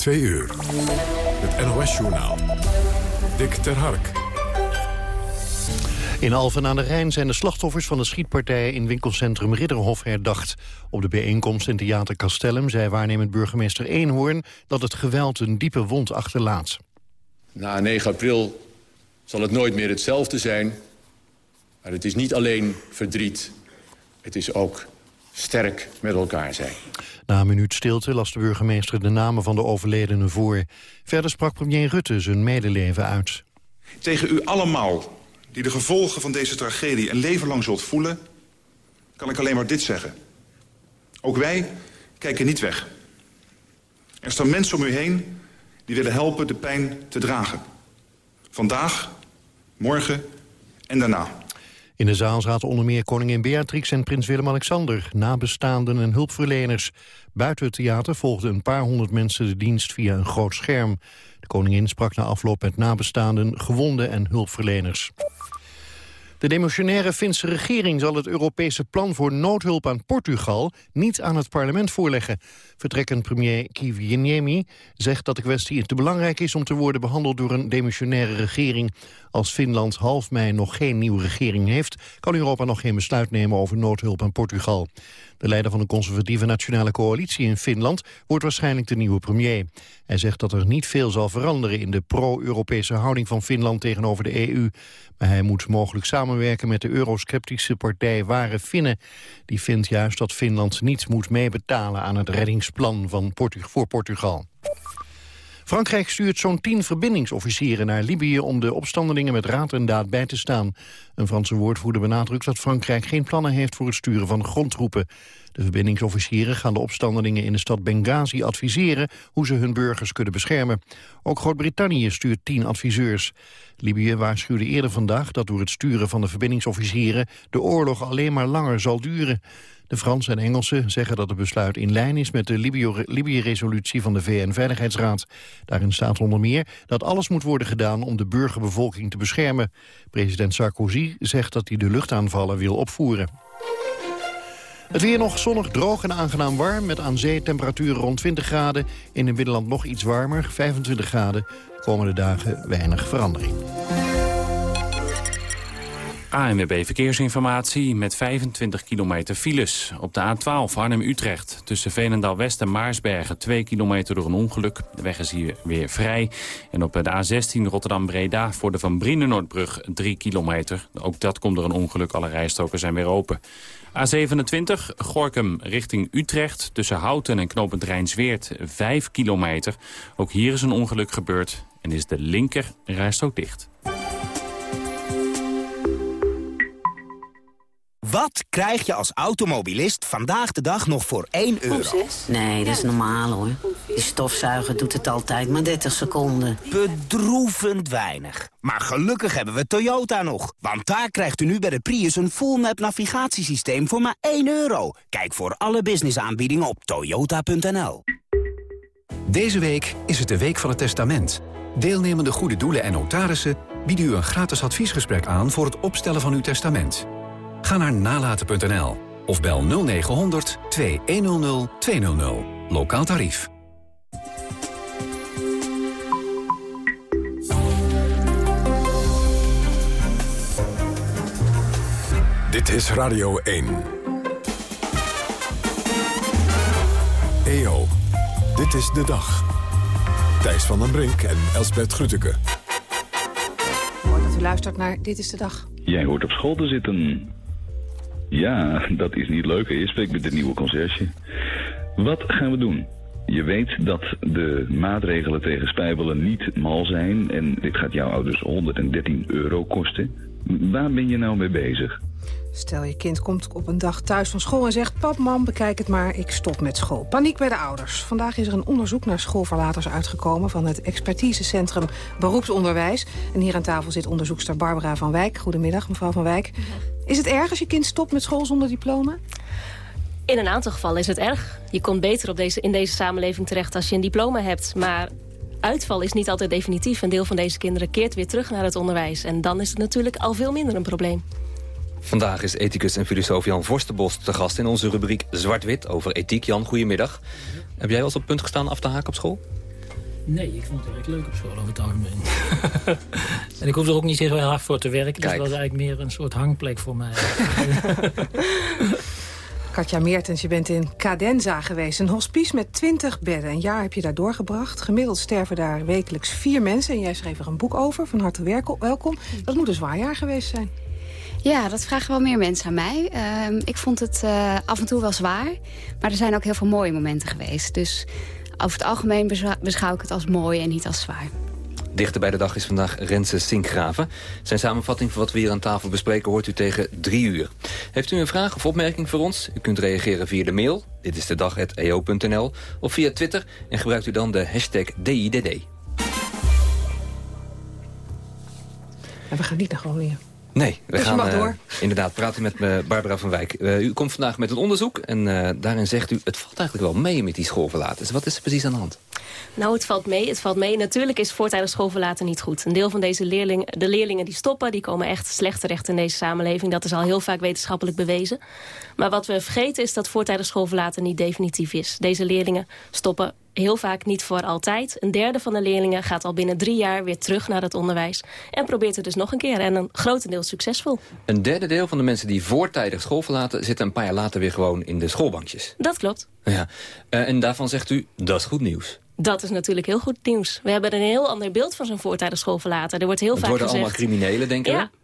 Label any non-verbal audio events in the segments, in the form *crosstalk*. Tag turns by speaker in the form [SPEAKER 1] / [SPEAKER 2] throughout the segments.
[SPEAKER 1] Twee uur. Het NOS-journaal. Dick ter Hark.
[SPEAKER 2] In Alphen aan de Rijn zijn de slachtoffers van de schietpartij in winkelcentrum Ridderhof herdacht. Op de bijeenkomst in Theater Castellum zei waarnemend burgemeester Eenhoorn dat het geweld een diepe wond achterlaat.
[SPEAKER 3] Na 9 april zal het nooit meer hetzelfde zijn. Maar het is niet alleen verdriet, het is ook sterk met elkaar zijn.
[SPEAKER 2] Na een minuut stilte las de burgemeester de namen van de overledenen voor. Verder sprak premier Rutte zijn medeleven uit.
[SPEAKER 4] Tegen u allemaal die de gevolgen van deze tragedie een leven lang zult voelen... kan ik alleen maar dit zeggen. Ook wij kijken niet weg. Er staan mensen om u heen die willen helpen de pijn te dragen. Vandaag, morgen en daarna.
[SPEAKER 2] In de zaal zaten onder meer koningin Beatrix en prins Willem-Alexander, nabestaanden en hulpverleners. Buiten het theater volgden een paar honderd mensen de dienst via een groot scherm. De koningin sprak na afloop met nabestaanden, gewonden en hulpverleners. De demissionaire Finse regering zal het Europese plan voor noodhulp aan Portugal niet aan het parlement voorleggen. Vertrekkend premier Kiviniemi zegt dat de kwestie te belangrijk is om te worden behandeld door een demissionaire regering. Als Finland half mei nog geen nieuwe regering heeft, kan Europa nog geen besluit nemen over noodhulp aan Portugal. De leider van de conservatieve nationale coalitie in Finland wordt waarschijnlijk de nieuwe premier. Hij zegt dat er niet veel zal veranderen in de pro-Europese houding van Finland tegenover de EU. Maar hij moet mogelijk samenwerken met de eurosceptische partij Ware Finnen. Die vindt juist dat Finland niet moet meebetalen aan het reddingsplan van voor Portugal. Frankrijk stuurt zo'n tien verbindingsofficieren naar Libië om de opstandelingen met raad en daad bij te staan. Een Franse woordvoerder benadrukt dat Frankrijk geen plannen heeft voor het sturen van grondtroepen. De verbindingsofficieren gaan de opstandelingen in de stad Benghazi adviseren hoe ze hun burgers kunnen beschermen. Ook Groot-Brittannië stuurt tien adviseurs. Libië waarschuwde eerder vandaag dat door het sturen van de verbindingsofficieren de oorlog alleen maar langer zal duren. De Fransen en Engelsen zeggen dat het besluit in lijn is met de Libië-resolutie van de VN-veiligheidsraad. Daarin staat onder meer dat alles moet worden gedaan om de burgerbevolking te beschermen. President Sarkozy zegt dat hij de luchtaanvallen wil opvoeren. Het weer nog zonnig, droog en aangenaam warm... met aan zee temperaturen rond 20 graden. In het binnenland nog iets warmer, 25 graden. De komende dagen weinig verandering.
[SPEAKER 5] ANWB Verkeersinformatie met 25 kilometer files. Op de A12 Arnhem-Utrecht tussen Veenendaal-West en Maarsbergen... 2 kilometer door een ongeluk. De weg is hier weer vrij. En op de A16 Rotterdam-Breda voor de Van Brienenoordbrug 3 kilometer. Ook dat komt door een ongeluk. Alle rijstroken zijn weer open. A27 Gorkum richting Utrecht tussen Houten en knooppunt Rijnsweert 5 kilometer. Ook hier is een ongeluk gebeurd en is de linker rijstrook dicht.
[SPEAKER 6] Wat krijg je als automobilist vandaag de dag nog voor 1 euro?
[SPEAKER 7] Nee, dat is normaal hoor. Die stofzuiger doet het altijd maar 30 seconden.
[SPEAKER 6] Bedroevend weinig. Maar gelukkig hebben we Toyota nog. Want daar krijgt u nu bij de Prius een full-map navigatiesysteem voor maar 1 euro. Kijk voor alle businessaanbiedingen op toyota.nl.
[SPEAKER 8] Deze week is het de Week van het Testament. Deelnemende goede doelen en notarissen bieden u een gratis adviesgesprek aan... voor het opstellen van uw testament. Ga naar nalaten.nl of bel 0900 2100 200. Lokaal tarief.
[SPEAKER 1] Dit is Radio 1. EO, dit is de dag. Thijs van den Brink en Elsbert Grütke.
[SPEAKER 9] Mooi dat u luistert naar Dit is de Dag.
[SPEAKER 10] Jij hoort op school te zitten. Ja, dat is niet leuk. Je spreekt met de nieuwe conciërge. Wat gaan we doen? Je weet dat de maatregelen tegen spijbelen niet mal zijn... en dit gaat jouw ouders 113 euro kosten. Waar ben je nou mee bezig?
[SPEAKER 9] Stel, je kind komt op een dag thuis van school en zegt... pap, mam, bekijk het maar, ik stop met school. Paniek bij de ouders. Vandaag is er een onderzoek naar schoolverlaters uitgekomen... van het expertisecentrum Beroepsonderwijs. En hier aan tafel zit onderzoekster Barbara van Wijk. Goedemiddag, mevrouw van Wijk. Is het erg als je kind stopt met school zonder diploma?
[SPEAKER 11] In een aantal gevallen is het erg. Je komt beter op deze, in deze samenleving terecht als je een diploma hebt. Maar uitval is niet altijd definitief. Een deel van deze kinderen keert weer terug naar het onderwijs. En dan is het natuurlijk al veel minder een probleem.
[SPEAKER 12] Vandaag is ethicus en filosoof Jan Vorstenbos te gast in onze rubriek Zwart-Wit over ethiek. Jan, goedemiddag. Heb jij wel eens op punt gestaan af te haken op school?
[SPEAKER 13] Nee, ik vond het echt leuk op school over het algemeen. *laughs* en ik hoef er ook niet heel hard voor te werken. Dus dat was eigenlijk meer een soort hangplek voor mij. *laughs*
[SPEAKER 9] Katja Meertens, je bent in Cadenza geweest. Een hospice met 20 bedden. Een jaar heb je daar doorgebracht. Gemiddeld sterven daar wekelijks vier mensen. En jij schreef er een boek over. Van harte welkom. Dat moet een zwaar jaar geweest zijn.
[SPEAKER 14] Ja, dat vragen wel meer mensen aan mij. Ehm, ik vond het uh, af en toe wel zwaar. Maar er zijn ook heel veel mooie momenten geweest. Dus over het algemeen beschouw ik het als mooi en niet als zwaar.
[SPEAKER 12] Dichter bij de dag is vandaag Renze Sinkgraven. Zijn samenvatting van wat we hier aan tafel bespreken hoort u tegen drie uur. Heeft u een vraag of opmerking voor ons? U kunt reageren via de mail, dit is de dag.eo.nl... of via Twitter en gebruikt u dan de hashtag DIDD.
[SPEAKER 9] En we gaan niet naar Groningen.
[SPEAKER 12] Nee, we
[SPEAKER 9] dus
[SPEAKER 12] gaan
[SPEAKER 9] uh, door.
[SPEAKER 12] inderdaad praten met uh, Barbara van Wijk. Uh, u komt vandaag met een onderzoek en daarin zegt u... het valt eigenlijk wel mee met die schoolverlaters. Wat is er precies aan de hand?
[SPEAKER 11] Nou, het valt mee. Het valt mee. Natuurlijk is voortijdig schoolverlaten niet goed. Een deel van deze leerlingen, de leerlingen die stoppen... die komen echt slecht terecht in deze samenleving. Dat is al heel vaak wetenschappelijk bewezen. Maar wat we vergeten is dat voortijdig schoolverlaten niet definitief is. Deze leerlingen stoppen heel vaak niet voor altijd. Een derde van de leerlingen gaat al binnen drie jaar weer terug naar het onderwijs. En probeert het dus nog een keer. En een grotendeel succesvol.
[SPEAKER 12] Een derde deel van de mensen die voortijdig school verlaten... zitten een paar jaar later weer gewoon in de schoolbankjes.
[SPEAKER 11] Dat klopt.
[SPEAKER 12] Ja. Uh, en daarvan zegt u, dat is goed nieuws.
[SPEAKER 11] Dat is natuurlijk heel goed nieuws. We hebben een heel ander beeld van zo'n voortijdig schoolverlaten. Er wordt heel
[SPEAKER 12] het
[SPEAKER 11] vaak
[SPEAKER 12] worden
[SPEAKER 11] gezegd...
[SPEAKER 12] allemaal criminelen, denken
[SPEAKER 11] ja. we?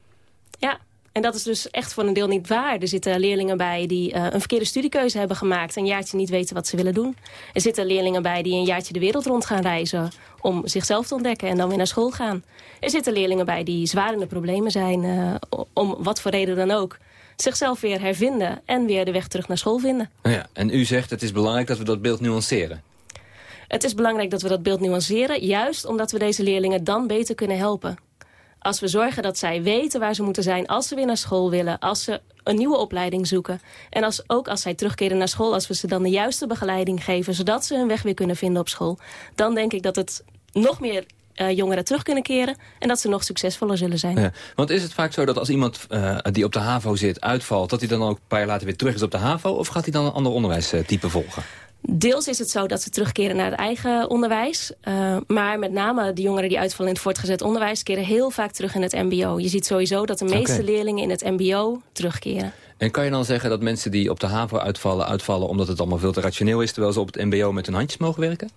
[SPEAKER 11] Ja, en dat is dus echt voor een deel niet waar. Er zitten leerlingen bij die uh, een verkeerde studiekeuze hebben gemaakt... een jaartje niet weten wat ze willen doen. Er zitten leerlingen bij die een jaartje de wereld rond gaan reizen... om zichzelf te ontdekken en dan weer naar school gaan. Er zitten leerlingen bij die zwaar in de problemen zijn... Uh, om wat voor reden dan ook zichzelf weer hervinden... en weer de weg terug naar school vinden.
[SPEAKER 12] Ja, en u zegt het is belangrijk dat we dat beeld nuanceren.
[SPEAKER 11] Het is belangrijk dat we dat beeld nuanceren... juist omdat we deze leerlingen dan beter kunnen helpen. Als we zorgen dat zij weten waar ze moeten zijn als ze weer naar school willen... als ze een nieuwe opleiding zoeken. En als, ook als zij terugkeren naar school, als we ze dan de juiste begeleiding geven... zodat ze hun weg weer kunnen vinden op school... dan denk ik dat het nog meer uh, jongeren terug kunnen keren... en dat ze nog succesvoller zullen zijn.
[SPEAKER 12] Ja, want is het vaak zo dat als iemand uh, die op de HAVO zit uitvalt... dat hij dan ook een paar jaar later weer terug is op de HAVO... of gaat hij dan een ander onderwijstype volgen?
[SPEAKER 11] Deels is het zo dat ze terugkeren naar het eigen onderwijs. Uh, maar met name de jongeren die uitvallen in het voortgezet onderwijs... keren heel vaak terug in het mbo. Je ziet sowieso dat de meeste okay. leerlingen in het mbo terugkeren.
[SPEAKER 12] En kan je dan zeggen dat mensen die op de HAVO uitvallen... uitvallen omdat het allemaal veel te rationeel is... terwijl ze op het mbo met hun handjes mogen werken?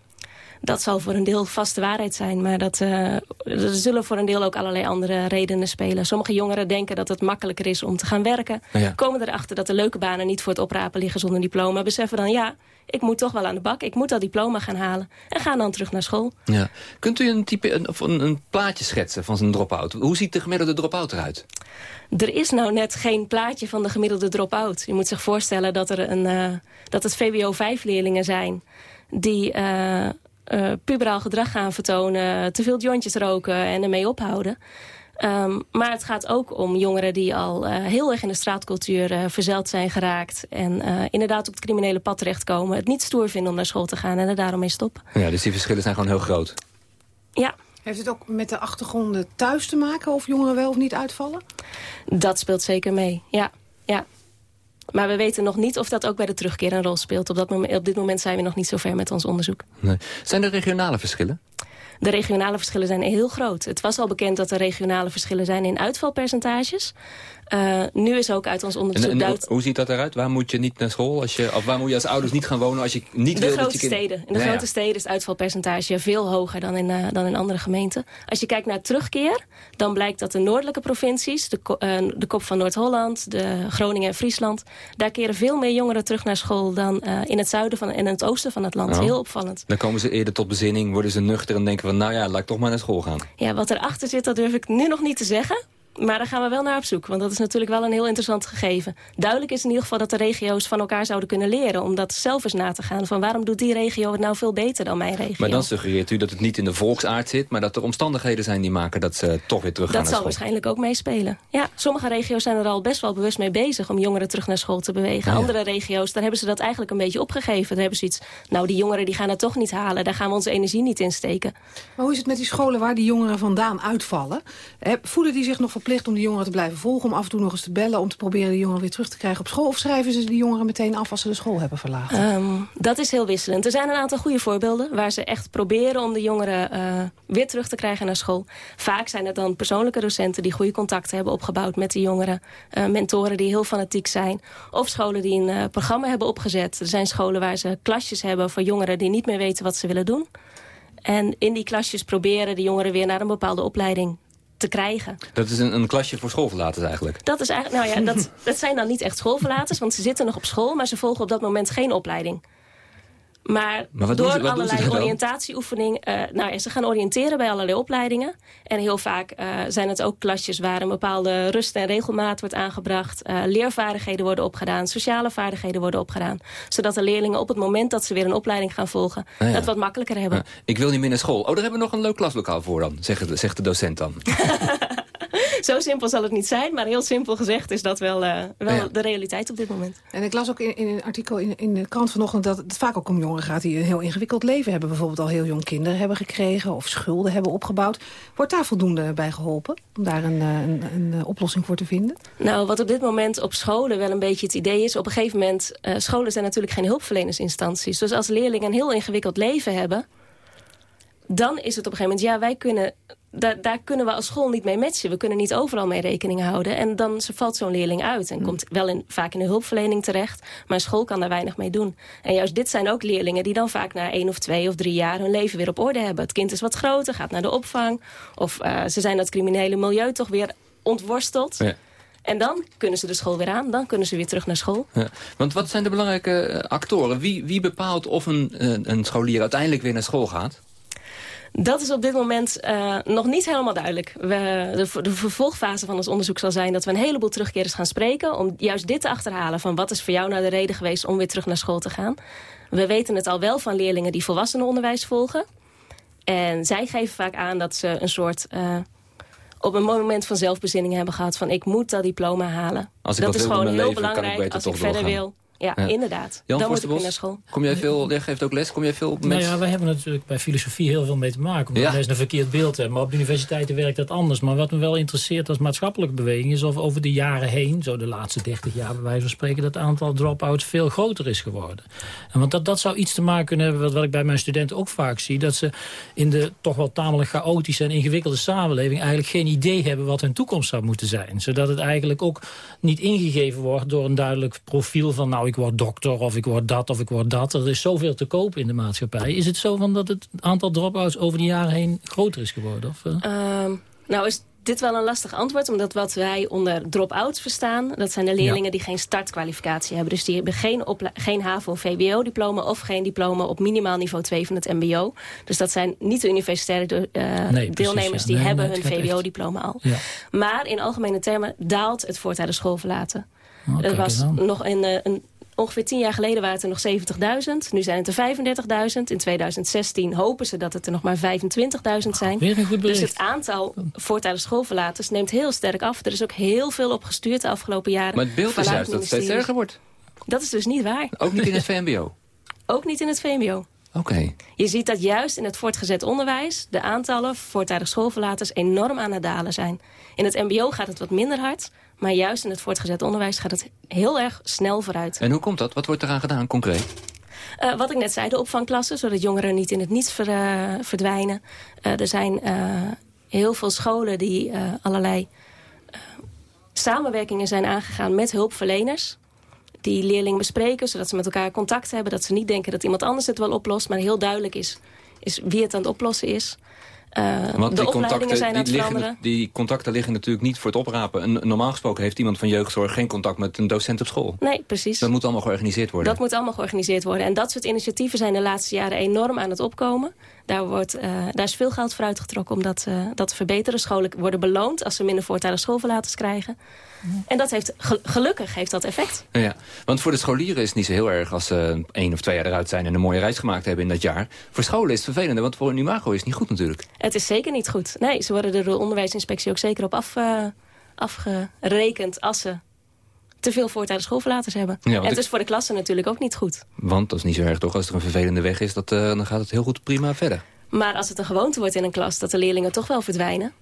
[SPEAKER 11] Dat zal voor een deel vast de waarheid zijn. Maar dat, uh, er zullen voor een deel ook allerlei andere redenen spelen. Sommige jongeren denken dat het makkelijker is om te gaan werken. Ja. Komen erachter dat de leuke banen niet voor het oprapen liggen zonder diploma. Beseffen dan, ja, ik moet toch wel aan de bak. Ik moet dat diploma gaan halen. En gaan dan terug naar school.
[SPEAKER 12] Ja. Kunt u een, type, een, of een, een plaatje schetsen van zijn drop-out? Hoe ziet de gemiddelde drop-out eruit?
[SPEAKER 11] Er is nou net geen plaatje van de gemiddelde drop-out. Je moet zich voorstellen dat, er een, uh, dat het VWO 5-leerlingen zijn... die uh, uh, puberaal gedrag gaan vertonen... te veel jointjes roken en ermee ophouden... Um, maar het gaat ook om jongeren die al uh, heel erg in de straatcultuur uh, verzeild zijn geraakt. En uh, inderdaad op het criminele pad terechtkomen. Het niet stoer vinden om naar school te gaan en er daarom mee stoppen.
[SPEAKER 12] Ja, dus die verschillen zijn gewoon heel groot.
[SPEAKER 11] Ja.
[SPEAKER 9] Heeft het ook met de achtergronden thuis te maken of jongeren wel of niet uitvallen?
[SPEAKER 11] Dat speelt zeker mee, ja. ja. Maar we weten nog niet of dat ook bij de terugkeer een rol speelt. Op, dat moment, op dit moment zijn we nog niet zo ver met ons onderzoek.
[SPEAKER 12] Nee. Zijn er regionale verschillen?
[SPEAKER 11] De regionale verschillen zijn heel groot. Het was al bekend dat er regionale verschillen zijn in uitvalpercentages. Uh, nu is ook uit ons onderzoek...
[SPEAKER 12] En, en hoe ziet dat eruit? Waar moet je niet naar school? Als je, of waar moet je als ouders niet gaan wonen als je niet
[SPEAKER 11] de
[SPEAKER 12] wil
[SPEAKER 11] grote
[SPEAKER 12] dat je kind...
[SPEAKER 11] steden. In de ja, grote ja. steden is het uitvalpercentage veel hoger dan in, uh, dan in andere gemeenten. Als je kijkt naar terugkeer, dan blijkt dat de noordelijke provincies... de, uh, de kop van Noord-Holland, de Groningen en Friesland... daar keren veel meer jongeren terug naar school dan in het zuiden van, en het oosten van het land.
[SPEAKER 12] Oh.
[SPEAKER 11] Heel opvallend.
[SPEAKER 12] Dan komen ze eerder tot bezinning, worden ze nuchter en denken van... nou ja, laat ik toch maar naar school gaan.
[SPEAKER 11] Ja, wat erachter zit, dat durf ik nu nog niet te zeggen... Maar daar gaan we wel naar op zoek, want dat is natuurlijk wel een heel interessant gegeven. Duidelijk is in ieder geval dat de regio's van elkaar zouden kunnen leren... om dat zelf eens na te gaan, van waarom doet die regio het nou veel beter dan mijn regio?
[SPEAKER 12] Maar dan suggereert u dat het niet in de volksaard zit... maar dat er omstandigheden zijn die maken dat ze toch weer terug gaan
[SPEAKER 11] dat
[SPEAKER 12] naar
[SPEAKER 11] school. Dat zal waarschijnlijk ook meespelen. Ja, sommige regio's zijn er al best wel bewust mee bezig... om jongeren terug naar school te bewegen.
[SPEAKER 12] Ja.
[SPEAKER 11] Andere regio's, daar hebben ze dat eigenlijk een beetje opgegeven. Daar hebben ze iets, nou die jongeren die gaan het toch niet halen... daar gaan we onze energie niet in steken.
[SPEAKER 9] Maar hoe is het met die scholen waar die jongeren vandaan uitvallen? Voelen die zich nog verplicht om die jongeren te blijven volgen... om af en toe nog eens te bellen om te proberen de jongeren weer terug te krijgen op school? Of schrijven ze die jongeren meteen af als ze de school hebben verlaten?
[SPEAKER 11] Um, dat is heel wisselend. Er zijn een aantal goede voorbeelden waar ze echt proberen om de jongeren uh, weer terug te krijgen naar school. Vaak zijn het dan persoonlijke docenten die goede contacten hebben opgebouwd met de jongeren. Uh, mentoren die heel fanatiek zijn. Of scholen die een uh, programma hebben opgezet. Er zijn scholen waar ze klasjes hebben voor jongeren die niet meer weten wat ze willen doen. En in die klasjes proberen de jongeren weer naar een bepaalde opleiding te krijgen.
[SPEAKER 12] Dat is een, een klasje voor schoolverlaters eigenlijk?
[SPEAKER 11] Dat, is eigenlijk, nou ja, dat, *laughs* dat zijn dan niet echt schoolverlaters, want ze zitten nog op school... maar ze volgen op dat moment geen opleiding. Maar,
[SPEAKER 12] maar
[SPEAKER 11] door allerlei oriëntatieoefening... Uh, nou, ze gaan oriënteren bij allerlei opleidingen. En heel vaak uh, zijn het ook klasjes waar een bepaalde rust en regelmaat wordt aangebracht. Uh, leervaardigheden worden opgedaan, sociale vaardigheden worden opgedaan. Zodat de leerlingen op het moment dat ze weer een opleiding gaan volgen... Ah, ja. dat wat makkelijker hebben.
[SPEAKER 12] Ja, ik wil niet meer naar school. Oh, daar hebben we nog een leuk klaslokaal voor dan, zegt, zegt de docent dan. *laughs*
[SPEAKER 11] Zo simpel zal het niet zijn, maar heel simpel gezegd is dat wel, uh, wel ja. de realiteit op dit moment.
[SPEAKER 9] En ik las ook in, in een artikel in, in de krant vanochtend dat het vaak ook om jongeren gaat die een heel ingewikkeld leven hebben. Bijvoorbeeld al heel jong kinderen hebben gekregen of schulden hebben opgebouwd. Wordt daar voldoende bij geholpen om daar een, een, een oplossing voor te vinden?
[SPEAKER 11] Nou, wat op dit moment op scholen wel een beetje het idee is... op een gegeven moment, uh, scholen zijn natuurlijk geen hulpverlenersinstanties. Dus als leerlingen een heel ingewikkeld leven hebben dan is het op een gegeven moment... ja, wij kunnen, daar, daar kunnen we als school niet mee matchen. We kunnen niet overal mee rekening houden. En dan valt zo'n leerling uit. En mm. komt wel in, vaak in de hulpverlening terecht. Maar school kan daar weinig mee doen. En juist dit zijn ook leerlingen die dan vaak na één of twee of drie jaar... hun leven weer op orde hebben. Het kind is wat groter, gaat naar de opvang. Of uh, ze zijn dat criminele milieu toch weer ontworsteld. Ja. En dan kunnen ze de school weer aan. Dan kunnen ze weer terug naar school.
[SPEAKER 12] Ja, want wat zijn de belangrijke actoren? Wie, wie bepaalt of een, een scholier uiteindelijk weer naar school gaat?
[SPEAKER 11] Dat is op dit moment uh, nog niet helemaal duidelijk. We, de, de, vervolgfase van ons onderzoek zal zijn dat we een heleboel terugkerers gaan spreken... om juist dit te achterhalen van wat is voor jou nou de reden geweest om weer terug naar school te gaan. We weten het al wel van leerlingen die volwassenenonderwijs volgen. En zij geven vaak aan dat ze een soort... Uh, op een moment van zelfbezinning hebben gehad van ik moet dat diploma halen.
[SPEAKER 12] Als ik
[SPEAKER 11] dat is gewoon heel
[SPEAKER 12] leven,
[SPEAKER 11] belangrijk als ik verder wil. Ja, ja, inderdaad.
[SPEAKER 12] Jan
[SPEAKER 11] dan moet ik weer naar school.
[SPEAKER 12] Kom jij veel, jij geeft ook les, kom jij veel met...
[SPEAKER 13] Nou ja, wij hebben natuurlijk bij filosofie heel veel mee te maken. Omdat ja. mensen een verkeerd beeld hebben. Maar op de universiteiten werkt dat anders. Maar wat me wel interesseert als maatschappelijke beweging... is of over de jaren heen, zo de laatste 30 jaar bij wijze van spreken... dat het aantal drop-outs veel groter is geworden. En want dat, dat zou iets te maken kunnen hebben... Wat, wat ik bij mijn studenten ook vaak zie... dat ze in de toch wel tamelijk chaotische en ingewikkelde samenleving... eigenlijk geen idee hebben wat hun toekomst zou moeten zijn. Zodat het eigenlijk ook niet ingegeven wordt door een duidelijk profiel van... nou, ik word dokter of ik word dat of ik word dat. Er is zoveel te koop in de maatschappij. Is het zo van dat het aantal drop-outs over de jaren heen groter is geworden? Of,
[SPEAKER 11] uh? um, nou, is dit wel een lastig antwoord, omdat wat wij onder drop-outs verstaan... dat zijn de leerlingen ja. die geen startkwalificatie hebben. Dus die hebben geen, geen HAVO-VBO-diploma of geen diploma op minimaal niveau 2 van het mbo. Dus dat zijn niet de universitaire uh, nee, deelnemers precies, ja. die nee, hebben hun VBO-diploma al. Ja. Maar in algemene termen daalt het voortijdig schoolverlaten. Oh, er was nog een, een Ongeveer tien jaar geleden waren het er nog 70.000. Nu zijn het er 35.000. In 2016 hopen ze dat het er nog maar 25.000 zijn.
[SPEAKER 13] Weer een goed
[SPEAKER 11] dus het aantal voortijdig schoolverlaters neemt heel sterk af. Er is ook heel veel op gestuurd de afgelopen jaren.
[SPEAKER 12] Maar het beeld is juist dat het steeds erger wordt.
[SPEAKER 11] Dat is dus niet waar.
[SPEAKER 12] Ook niet in het VMBO? *laughs*
[SPEAKER 11] ook niet in het VMBO.
[SPEAKER 12] Oké. Okay.
[SPEAKER 11] Je ziet dat juist in het voortgezet onderwijs... de aantallen voortijdig schoolverlaters enorm aan het dalen zijn. In het mbo gaat het wat minder hard... Maar juist in het voortgezet onderwijs gaat het heel erg snel vooruit.
[SPEAKER 12] En hoe komt dat? Wat wordt eraan gedaan, concreet?
[SPEAKER 11] Uh, wat ik net zei, de opvangklassen, zodat jongeren niet in het niets ver, uh, verdwijnen. Uh, er zijn heel veel scholen die allerlei samenwerkingen zijn aangegaan met hulpverleners. Die leerlingen bespreken, zodat ze met elkaar contact hebben. Dat ze niet denken dat iemand anders het wel oplost, maar heel duidelijk is, is wie het aan het oplossen is. Uh,
[SPEAKER 12] Want
[SPEAKER 11] de
[SPEAKER 12] die
[SPEAKER 11] opleidingen zijn aan
[SPEAKER 12] het
[SPEAKER 11] veranderen.
[SPEAKER 12] Die contacten liggen natuurlijk niet voor het oprapen. Normaal gesproken heeft iemand van jeugdzorg geen contact met een docent op school.
[SPEAKER 11] Nee, precies.
[SPEAKER 12] Dat moet allemaal georganiseerd worden.
[SPEAKER 11] Dat moet allemaal georganiseerd worden. En dat soort initiatieven zijn de laatste jaren enorm aan het opkomen. Daar, wordt, uh, daar is veel geld voor uitgetrokken om dat, uh, dat te verbeteren. Scholen worden beloond als ze minder voortijdig schoolverlaters krijgen. En dat heeft, gelukkig heeft dat effect.
[SPEAKER 12] Ja, want voor de scholieren is het niet zo heel erg als ze één of twee jaar eruit zijn... en een mooie reis gemaakt hebben in dat jaar. Voor scholen is het vervelender, want voor een imago is het niet goed natuurlijk.
[SPEAKER 11] Het is zeker niet goed. Nee, ze worden door de onderwijsinspectie ook zeker op af, uh, afgerekend... als ze te veel voortijdig schoolverlaters hebben. Ja, en het is voor de klassen natuurlijk ook niet goed.
[SPEAKER 12] Want dat is niet zo erg toch, als er een vervelende weg is... Dat, uh, dan gaat het heel goed prima verder.
[SPEAKER 11] Maar als het een gewoonte wordt in een klas dat de leerlingen toch wel verdwijnen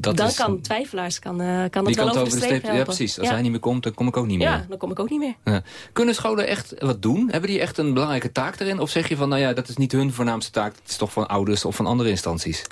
[SPEAKER 11] dat dan kan twijfelaars kan, uh, kan het wel over de streep.
[SPEAKER 12] Ja, precies. Als hij niet meer komt, dan kom ik ook niet meer.
[SPEAKER 11] Ja, dan kom ik ook niet meer. Ja.
[SPEAKER 12] Kunnen scholen echt wat doen? Hebben die echt een belangrijke taak erin? Of zeg je van, nou ja, dat is niet hun voornaamste taak. Het is toch van ouders of van andere instanties?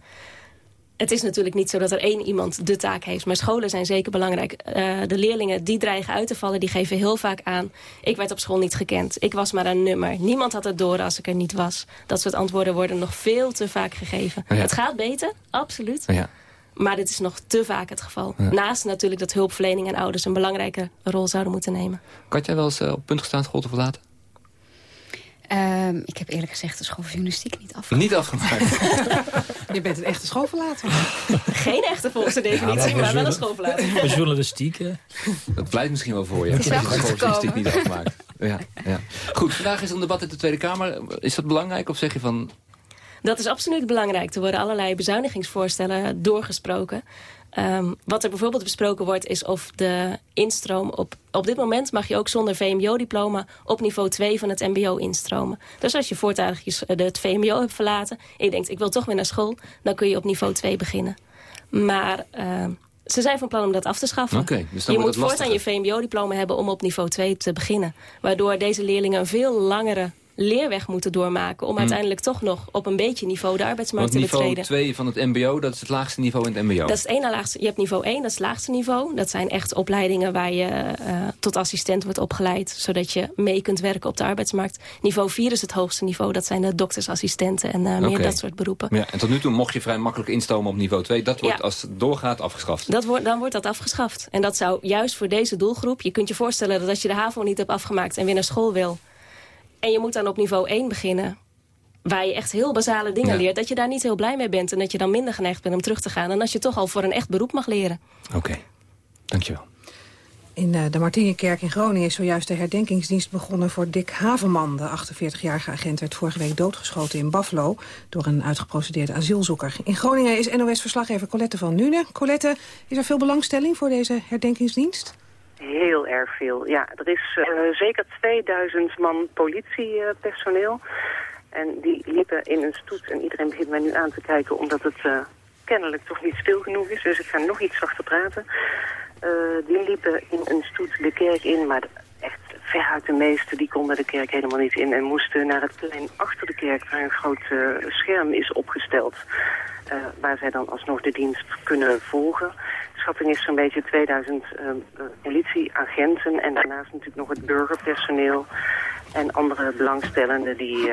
[SPEAKER 11] Het is natuurlijk niet zo dat er één iemand de taak heeft. Maar scholen zijn zeker belangrijk. Uh, de leerlingen die dreigen uit te vallen, die geven heel vaak aan... ik werd op school niet gekend. Ik was maar een nummer. Niemand had het door als ik er niet was. Dat soort antwoorden worden nog veel te vaak gegeven. Het gaat beter, absoluut. Ja. Maar dit is nog te vaak het geval. Naast natuurlijk dat hulpverlening en ouders een belangrijke rol zouden moeten nemen.
[SPEAKER 12] Kan jij wel eens uh, op punt gestaan school te verlaten?
[SPEAKER 14] Um, ik heb eerlijk gezegd de school journalistiek niet afgemaakt.
[SPEAKER 12] Niet afgemaakt? *laughs*
[SPEAKER 9] je bent een echte schoolverlater. *laughs*
[SPEAKER 11] Geen echte volgens de definitie, ja, maar wel een schoolverlater. *laughs*
[SPEAKER 13] Journalistiek, hè?
[SPEAKER 12] Dat blijft misschien wel voor je. Het is wel goed journalistiek niet afgemaakt. Ja, ja. Goed, vandaag is een debat in de Tweede Kamer. Is dat belangrijk of zeg je van...
[SPEAKER 11] Dat is absoluut belangrijk. Er worden allerlei bezuinigingsvoorstellen doorgesproken. Um, wat er bijvoorbeeld besproken wordt is of de instroom... op, op dit moment mag je ook zonder VMBO-diploma op niveau 2 van het mbo instromen. Dus als je voortijdig het VMBO hebt verlaten... en je denkt, ik wil toch weer naar school... dan kun je op niveau 2 beginnen. Maar... Uh, ze zijn van plan om dat af te schaffen.
[SPEAKER 12] Okay, dus
[SPEAKER 11] je moet voortaan je VMBO-diploma hebben om op niveau 2 te beginnen. Waardoor deze leerlingen een veel langere leerweg moeten doormaken... om hm. uiteindelijk toch nog op een beetje niveau de arbeidsmarkt te betreden.
[SPEAKER 12] niveau 2 van het mbo, dat is het laagste niveau in het mbo?
[SPEAKER 11] Dat is het ene laagste. Je hebt niveau 1, dat is het laagste niveau. Dat zijn echt opleidingen waar je uh, tot assistent wordt opgeleid... zodat je mee kunt werken op de arbeidsmarkt. Niveau 4 is het hoogste niveau. Dat zijn de doktersassistenten en uh, meer dat soort beroepen.
[SPEAKER 12] Ja, en tot nu toe mocht je vrij makkelijk instomen op niveau 2. Dat wordt als het doorgaat afgeschaft?
[SPEAKER 11] Dat wordt, dan wordt dat afgeschaft. En dat zou juist voor deze doelgroep... je kunt je voorstellen dat als je de HAVO niet hebt afgemaakt... en weer naar school wil en je moet dan op niveau 1 beginnen waar je echt heel basale dingen leert... dat je daar niet heel blij mee bent... en dat je dan minder geneigd bent om terug te gaan... en als je toch al voor een echt beroep mag leren.
[SPEAKER 12] Oké, dankjewel.
[SPEAKER 9] In eh, de Martinikerk in Groningen is zojuist de herdenkingsdienst begonnen voor Dick Haverman. De 48-jarige agent werd vorige week doodgeschoten in Buffalo door een uitgeprocedeerde asielzoeker. In Groningen is NOS-verslaggever Colette van Nune. Colette, is er veel belangstelling voor deze herdenkingsdienst?
[SPEAKER 15] Heel erg veel, ja. Er is uh, zeker 2000 man politiepersoneel. en die liepen in een stoet. En iedereen begint mij nu aan te kijken omdat het uh, kennelijk toch niet stil genoeg is. Dus ik ga nog iets zachter praten. Uh, die liepen in een stoet de kerk in, maar veruit de meeste die konden de kerk helemaal niet in. En moesten naar het plein achter de kerk waar een groot scherm is opgesteld. waar zij dan alsnog de dienst kunnen volgen schatting is zo'n beetje 2000 uh, eh, politieagenten en daarnaast natuurlijk nog het burgerpersoneel en andere belangstellenden die,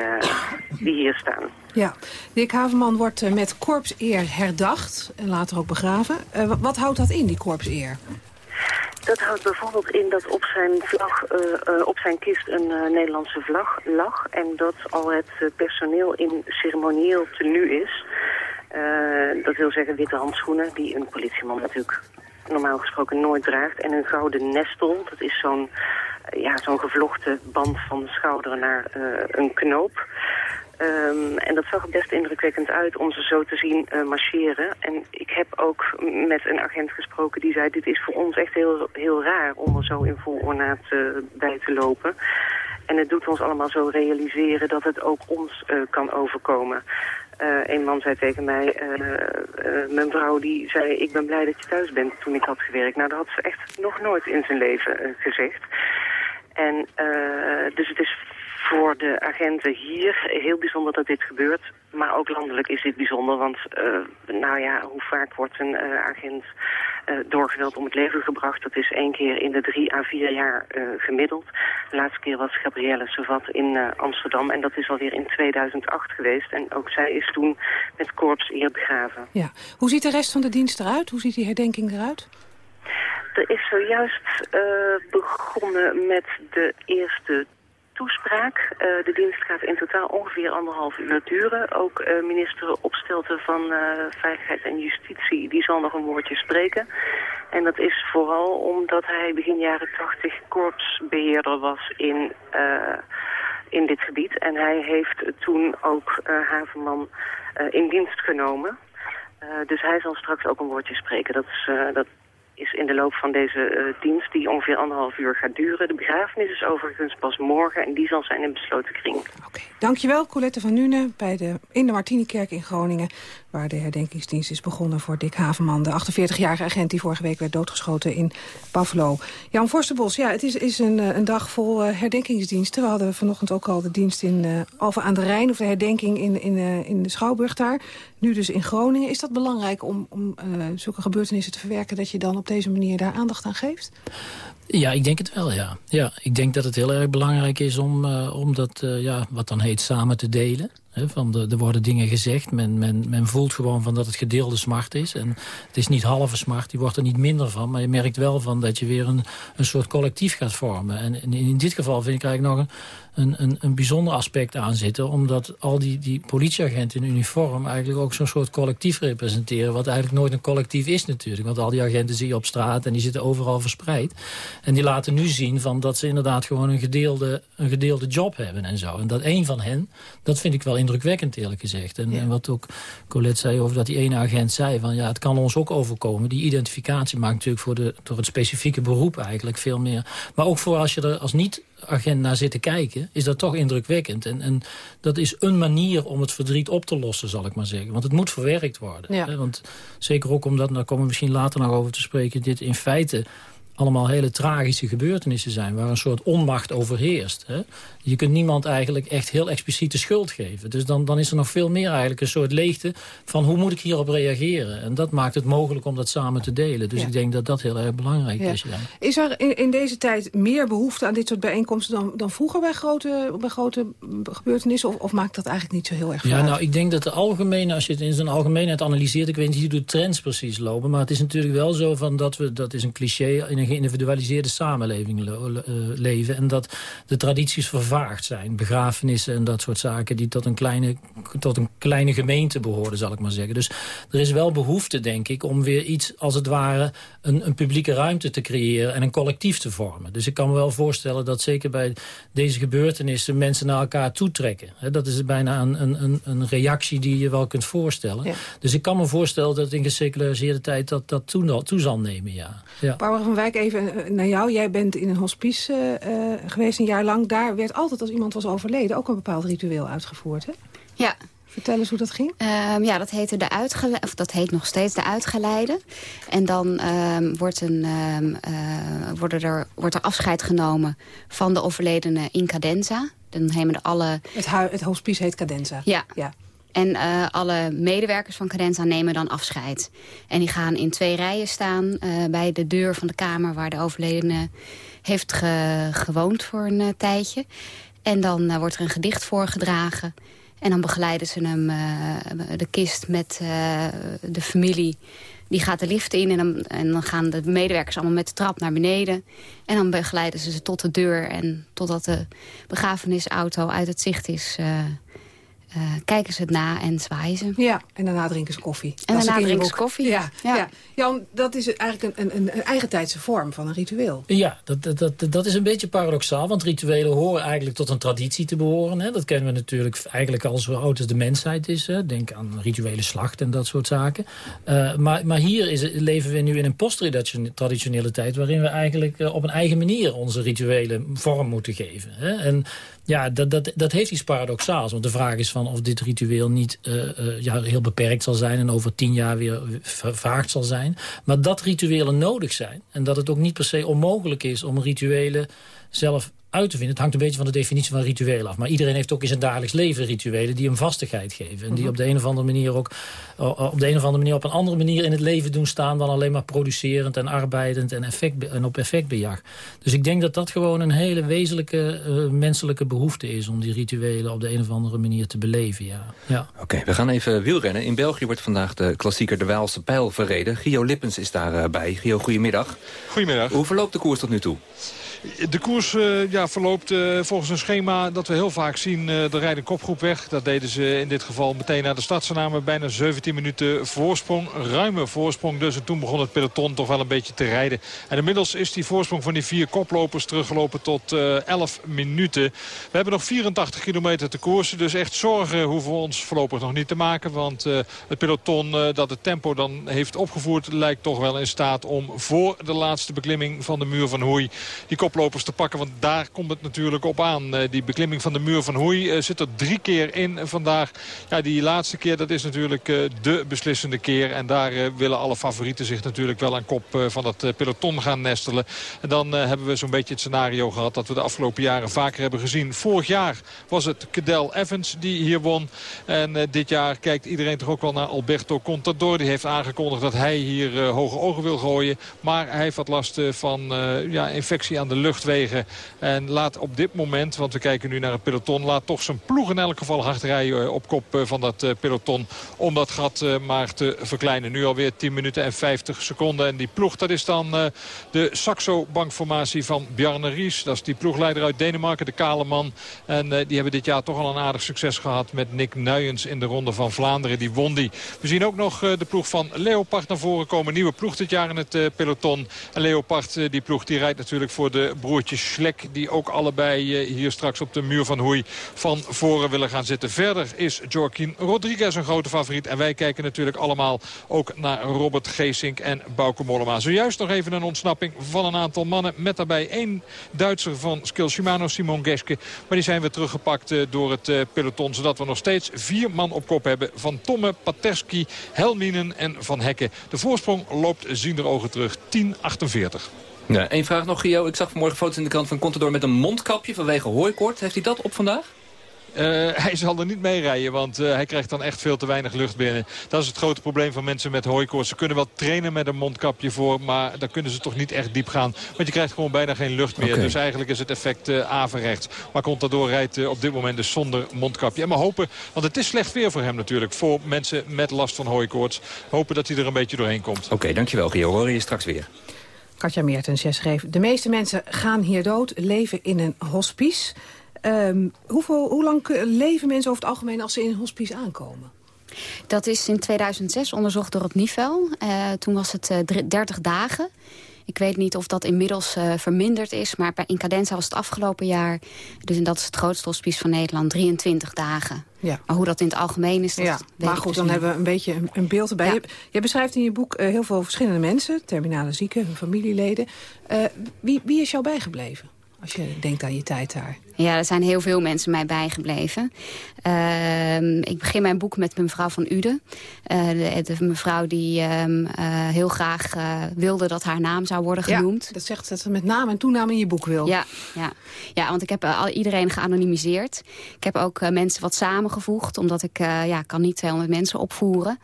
[SPEAKER 15] die hier staan.
[SPEAKER 9] Ja, Dick Havenman wordt met korpseer herdacht en later ook begraven. wat houdt dat in, die korpseer?
[SPEAKER 15] Dat houdt bijvoorbeeld in dat op zijn, vlag, op zijn kist een Nederlandse vlag lag... en dat al het personeel in ceremonieel tenue is... Uh, dat wil zeggen witte handschoenen, die een politieman natuurlijk normaal gesproken nooit draagt. En een gouden nestel, dat is zo'n uh, ja, zo'n gevlochten band van de schouder naar uh, een knoop. Um, en dat zag er best indrukwekkend uit om ze zo te zien marcheren. En ik heb ook met een agent gesproken die zei... dit is voor ons echt heel, heel raar om er zo in vol ornaat bij te lopen. En het doet ons allemaal zo realiseren dat het ook ons kan overkomen. Een man zei tegen mij, mijn vrouw die zei, ik ben blij dat je thuis bent toen ik had gewerkt. Nou, dat had ze echt nog nooit in zijn leven gezegd. En dus het is voor de agenten hier heel bijzonder dat dit gebeurt. Maar ook landelijk is dit bijzonder, want nou ja, hoe vaak wordt een agent uh, door geweld om het leven gebracht. Dat is één keer in de drie à vier jaar gemiddeld. De laatste keer was Gabrielle Savat in Amsterdam. En dat is alweer in 2008 geweest. En ook zij is toen met korps eer begraven.
[SPEAKER 9] Ja. Hoe ziet de rest van de dienst eruit? Hoe ziet die herdenking eruit?
[SPEAKER 15] Er is zojuist begonnen met de eerste toespraak. Uh, de dienst gaat in totaal ongeveer anderhalf uur duren. Ook uh, minister Opstelten van uh, Veiligheid en Justitie die zal nog een woordje spreken. En dat is vooral omdat hij begin jaren tachtig korpsbeheerder was in, in dit gebied. En hij heeft toen ook Havenman in dienst genomen. dus hij zal straks ook een woordje spreken. Dat is, dat is in de loop van deze uh, dienst, die ongeveer anderhalf uur gaat duren. De begrafenis is overigens pas morgen en die zal zijn in besloten kring.
[SPEAKER 9] Oké, dankjewel Colette van Nuenen bij de, in de Martinikerk in Groningen... waar de herdenkingsdienst is begonnen voor Dick Havenman... de 48-jarige agent die vorige week werd doodgeschoten in Buffalo. Jan Forsterbos, ja, het is, is een, een dag vol uh, herdenkingsdiensten. We hadden vanochtend ook al de dienst in uh, Alphen aan de Rijn... of de herdenking in, in, in de Schouwburg daar. Nu dus in Groningen. Is dat belangrijk om, om zulke gebeurtenissen te verwerken... dat je dan op deze manier daar aandacht aan geeft?
[SPEAKER 13] Ja, ik denk het wel, ja. ja ik denk dat het heel erg belangrijk is om, uh, om dat, uh, ja, wat dan heet, samen te delen. Van de, er worden dingen gezegd, men, men, men voelt gewoon van dat het gedeelde smart is. En het is niet halve smart, die wordt er niet minder van. Maar je merkt wel van dat je weer een, een soort collectief gaat vormen. En in, in dit geval vind ik eigenlijk nog een, een, een, bijzonder aspect aan zitten. Omdat al die, die politieagenten in uniform eigenlijk ook zo'n soort collectief representeren. Wat eigenlijk nooit een collectief is natuurlijk. Want al die agenten zie je op straat en die zitten overal verspreid. En die laten nu zien van dat ze inderdaad gewoon een gedeelde, een gedeelde job hebben en zo. En dat één van hen, dat vind ik wel indrukwekkend eerlijk gezegd. En, en wat ook Colette zei over dat die ene agent zei van ja, het kan ons ook overkomen. Die identificatie maakt natuurlijk voor, de, voor het specifieke beroep eigenlijk veel meer. Maar ook voor als je er als niet agent naar zit te kijken, is dat toch indrukwekkend. En, en dat is een manier om het verdriet op te lossen, zal ik maar zeggen. Want het moet verwerkt worden. Hè? Want zeker ook omdat, daar komen we misschien later nog over te spreken... dit in feite allemaal hele tragische gebeurtenissen zijn... waar een soort onmacht overheerst. Hè? Je kunt niemand eigenlijk echt heel expliciet de schuld geven. Dus dan, dan is er nog veel meer eigenlijk een soort leegte... van hoe moet ik hierop reageren? En dat maakt het mogelijk om dat samen te delen. Dus ik denk dat dat heel erg belangrijk is. Ja.
[SPEAKER 9] Is er in, in, deze tijd meer behoefte aan dit soort bijeenkomsten... dan, dan vroeger bij grote, bij grote gebeurtenissen? Of, of maakt dat eigenlijk niet zo heel erg
[SPEAKER 13] Ja, nou, ik denk dat de algemene, als je het in zijn algemeenheid analyseert... ik weet niet hoe de trends precies lopen... maar het is natuurlijk wel zo van dat we... dat is een cliché in een geïndividualiseerde samenleving le uh, leven... en dat de tradities vervaagd zijn. Begrafenissen en dat soort zaken... die tot een kleine, tot een kleine gemeente behoorden, zal ik maar zeggen. Dus er is wel behoefte, denk ik, om weer iets... als het ware een, een publieke ruimte te creëren... en een collectief te vormen. Dus ik kan me wel voorstellen dat zeker bij deze gebeurtenissen... mensen naar elkaar toetrekken. He, dat is bijna een, een, een reactie die je wel kunt voorstellen. Ja. Dus ik kan me voorstellen dat in geseculariseerde tijd... dat dat toe, toe zal nemen, ja. ja.
[SPEAKER 9] Barbara van Wijk, even eh, naar jou. Jij bent in een hospice uh, geweest een jaar lang. Daar werd altijd als iemand was overleden ook een bepaald ritueel uitgevoerd, hè?
[SPEAKER 14] Ja.
[SPEAKER 9] Vertel eens hoe dat ging.
[SPEAKER 14] Um, ja, dat heette de uitgeleide, of dat heet nog steeds de uitgeleide. En dan um, wordt, een, um, uh, worden er, wordt er afscheid genomen van de overledene in cadenza. Dan nemen er alle...
[SPEAKER 9] Het, het hospice heet cadenza.
[SPEAKER 14] Ja. ja. En uh, alle medewerkers van Cadenza nemen dan afscheid. En die gaan in twee rijen staan uh, bij de deur van de kamer... waar de overledene heeft ge gewoond voor een uh, tijdje. En dan wordt er een gedicht voorgedragen. En dan begeleiden ze hem de kist met de familie. Die gaat de lift in en dan, en dan gaan de medewerkers allemaal met de trap naar beneden. En dan begeleiden ze ze tot de deur. En totdat de begrafenisauto uit het zicht is uh, kijken ze het na en zwaaien ze.
[SPEAKER 9] Ja, en daarna drinken ze koffie.
[SPEAKER 14] En daarna drinken ze koffie.
[SPEAKER 9] Ja, ja. ja. Jan, dat is eigenlijk een, een, een eigentijdse vorm van een ritueel.
[SPEAKER 13] Ja, dat, dat, dat, dat is een beetje paradoxaal. Want rituelen horen eigenlijk tot een traditie te behoren. Hè. Dat kennen we natuurlijk eigenlijk al zo oud als de mensheid is. Hè. Denk aan rituele slacht en dat soort zaken. Uh, maar, maar hier is, leven we nu in een post-traditionele tijd... waarin we eigenlijk uh, op een eigen manier onze rituelen vorm moeten geven. Hè. En ja, dat, dat, dat heeft iets paradoxaals. Want de vraag is van of dit ritueel niet uh, heel beperkt zal zijn... en over tien jaar weer vervaagd zal zijn. Maar dat rituelen nodig zijn. En dat het ook niet per se onmogelijk is om rituelen zelf uit te vinden. Het hangt een beetje van de definitie van ritueel af. Maar iedereen heeft ook in zijn dagelijks leven rituelen die hem vastigheid geven. En die mhm. op de een of andere manier ook op de een of andere manier op een andere manier in het leven doen staan dan alleen maar producerend en arbeidend en, effect, en op effectbejag. Dus ik denk dat dat gewoon een hele wezenlijke uh, menselijke behoefte is om die rituelen op de een of andere manier te beleven. Ja. ja.
[SPEAKER 12] Oké, we gaan even wielrennen. In België wordt vandaag de klassieker de Waalse Pijl verreden. Gio Lippens is daarbij. Uh, Gio, goedemiddag.
[SPEAKER 16] Goedemiddag.
[SPEAKER 12] Hoe verloopt de koers tot nu toe?
[SPEAKER 16] De koers uh, ja, verloopt uh, volgens een schema dat we heel vaak zien. Uh, de rijden kopgroep weg. Dat deden ze in dit geval meteen naar de stad. Ze namen bijna 17 minuten voorsprong. Ruime voorsprong dus. En toen begon het peloton toch wel een beetje te rijden. En inmiddels is die voorsprong van die vier koplopers teruggelopen tot 11 minuten. We hebben nog 84 kilometer te koersen. Dus echt zorgen hoeven we ons voorlopig nog niet te maken. Want het peloton dat het tempo dan heeft opgevoerd... lijkt toch wel in staat om voor de laatste beklimming van de muur van Hoei... die koplopers te pakken. Want daar komt het natuurlijk op aan. Eh, die beklimming van de muur van Hoei eh, zit er drie keer in vandaag. Ja, die laatste keer dat is natuurlijk uh, de beslissende keer. En daar willen alle favorieten zich natuurlijk wel aan kop van dat peloton gaan nestelen. En dan hebben we zo'n beetje het scenario gehad dat we de afgelopen jaren vaker hebben gezien. Vorig jaar was het Cadel Evans die hier won. En dit jaar kijkt iedereen toch ook wel naar Alberto Contador. Die heeft aangekondigd dat hij hier hoge ogen wil gooien. Maar hij heeft wat last van ja, infectie aan de luchtwegen. En laat op dit moment, want we kijken nu naar het peloton... laat toch zijn ploeg in elk geval hard rijden eh, op kop eh, van dat eh, peloton... om dat gat maar te verkleinen. Nu alweer 10 minuten en 50 seconden. En die ploeg, dat is dan de Saxo-bankformatie van Bjarne Ries. Dat is die ploegleider uit Denemarken, de kale man. En die hebben dit jaar toch al een aardig succes gehad... met Nick Nuyens in de Ronde van Vlaanderen. Die won die. We zien ook nog de ploeg van Leopard naar voren komen. Nieuwe ploeg dit jaar in het peloton. En Leopard, die ploeg, die rijdt natuurlijk voor de broertjes Schlek. Die ook allebei eh, hier straks op de muur van Hoei van voren willen gaan zitten. Verder is Joaquin Rodriguez een grote favoriet. En wij kijken natuurlijk allemaal ook naar Robert Geesink en Bauke Mollema. Zojuist nog even een ontsnapping van een aantal mannen. Met daarbij één Duitser van Skill Shimano, Simon Geske. Maar die zijn weer teruggepakt eh, door het eh, peloton. Zodat we nog steeds vier man op kop hebben. Van Tomme, Paterski, Helminen en Van Hekken. De voorsprong loopt zien ogen terug. 10.48.
[SPEAKER 12] Ja, Eén vraag nog, Gio. Ik zag vanmorgen foto's in de krant van Contador met een mondkapje vanwege hooikoort. Heeft hij dat op vandaag?
[SPEAKER 16] Uh, hij zal er niet mee rijden, want uh, hij krijgt dan echt veel te weinig lucht binnen. Dat is het grote probleem van mensen met hooikoorts. Ze kunnen wel trainen met een mondkapje voor, maar dan kunnen ze toch niet echt diep gaan. Want je krijgt gewoon bijna geen lucht meer. Okay. Dus eigenlijk is het effect uh, averechts. Maar Contador rijdt op dit moment dus zonder mondkapje. En maar hopen, want het is slecht weer voor hem natuurlijk. Voor mensen met last van hooikoorts. Hopen dat hij er een beetje doorheen komt.
[SPEAKER 12] Oké, okay, dankjewel Gio. Hoor je straks weer.
[SPEAKER 9] Katja Meertens, jij schreef... de meeste mensen gaan hier dood, leven in een hospice. Um, hoeveel, hoe lang leven mensen over het algemeen als ze in een hospice aankomen?
[SPEAKER 14] Dat is in 2006 onderzocht door het NIVEL. Uh, toen was het uh, 30 dagen. Ik weet niet of dat inmiddels uh, verminderd is. Maar in Cadenza was het afgelopen jaar... dus dat is het grootste hospice van Nederland, 23 dagen. Ja. Maar hoe dat in het algemeen is, dat ja.
[SPEAKER 9] Maar goed,
[SPEAKER 14] dus
[SPEAKER 9] dan
[SPEAKER 14] niet.
[SPEAKER 9] hebben we een beetje een, een beeld erbij. Ja. Je, je, beschrijft in je boek uh, heel veel verschillende mensen. Terminale zieken, hun familieleden. Uh, wie, wie is jou bijgebleven? Als je denkt aan je tijd daar.
[SPEAKER 14] Ja, er zijn heel veel mensen mij bijgebleven. Uh, ik begin mijn boek met mevrouw van Uden. Uh, de, de, mevrouw die uh, heel graag uh, wilde dat haar naam zou worden genoemd.
[SPEAKER 9] Ja, dat zegt dat ze met naam en toenaam in je boek wil.
[SPEAKER 14] Ja, ja. ja want ik heb al iedereen geanonimiseerd. Ik heb ook mensen wat samengevoegd. Omdat ik ja, kan niet 200 mensen opvoeren.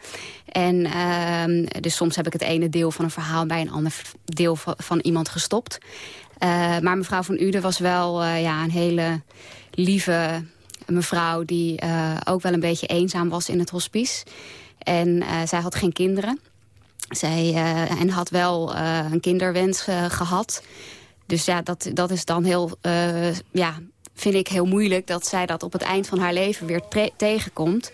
[SPEAKER 14] En ehm, dus soms heb ik het ene deel van een verhaal bij een ander deel van, van iemand gestopt. Uh, maar mevrouw van Uden was wel uh, ja, een hele lieve mevrouw... die uh, ook wel een beetje eenzaam was in het hospice. En zij had geen kinderen. Zij en had wel een kinderwens gehad. Dus ja, dat, dat is dan heel... ja, vind ik heel moeilijk dat zij dat op het eind van haar leven weer tegenkomt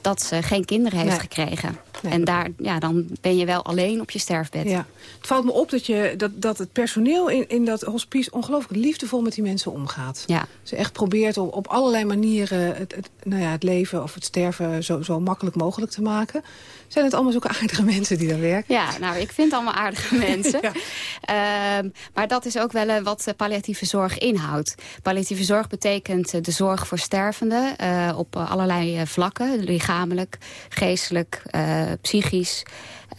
[SPEAKER 14] dat ze geen kinderen heeft nee. gekregen. Nee. En daar, ja, dan ben je wel alleen op je sterfbed.
[SPEAKER 9] Ja. Het valt me op dat, je, dat, dat het personeel in, in dat hospice... ongelooflijk liefdevol met die mensen omgaat.
[SPEAKER 14] Ja.
[SPEAKER 9] Ze echt probeert op, op allerlei manieren het, het, nou ja, het leven of het sterven... Zo, zo makkelijk mogelijk te maken. Zijn het allemaal zulke *laughs* aardige mensen die daar werken?
[SPEAKER 14] Ja, nou, ik vind allemaal aardige *laughs* mensen. ja. um, maar dat is ook wel uh, wat palliatieve zorg inhoudt. Palliatieve zorg betekent uh, de zorg voor stervenden... Uh, op allerlei vlakken. Lichamelijk, geestelijk, psychisch...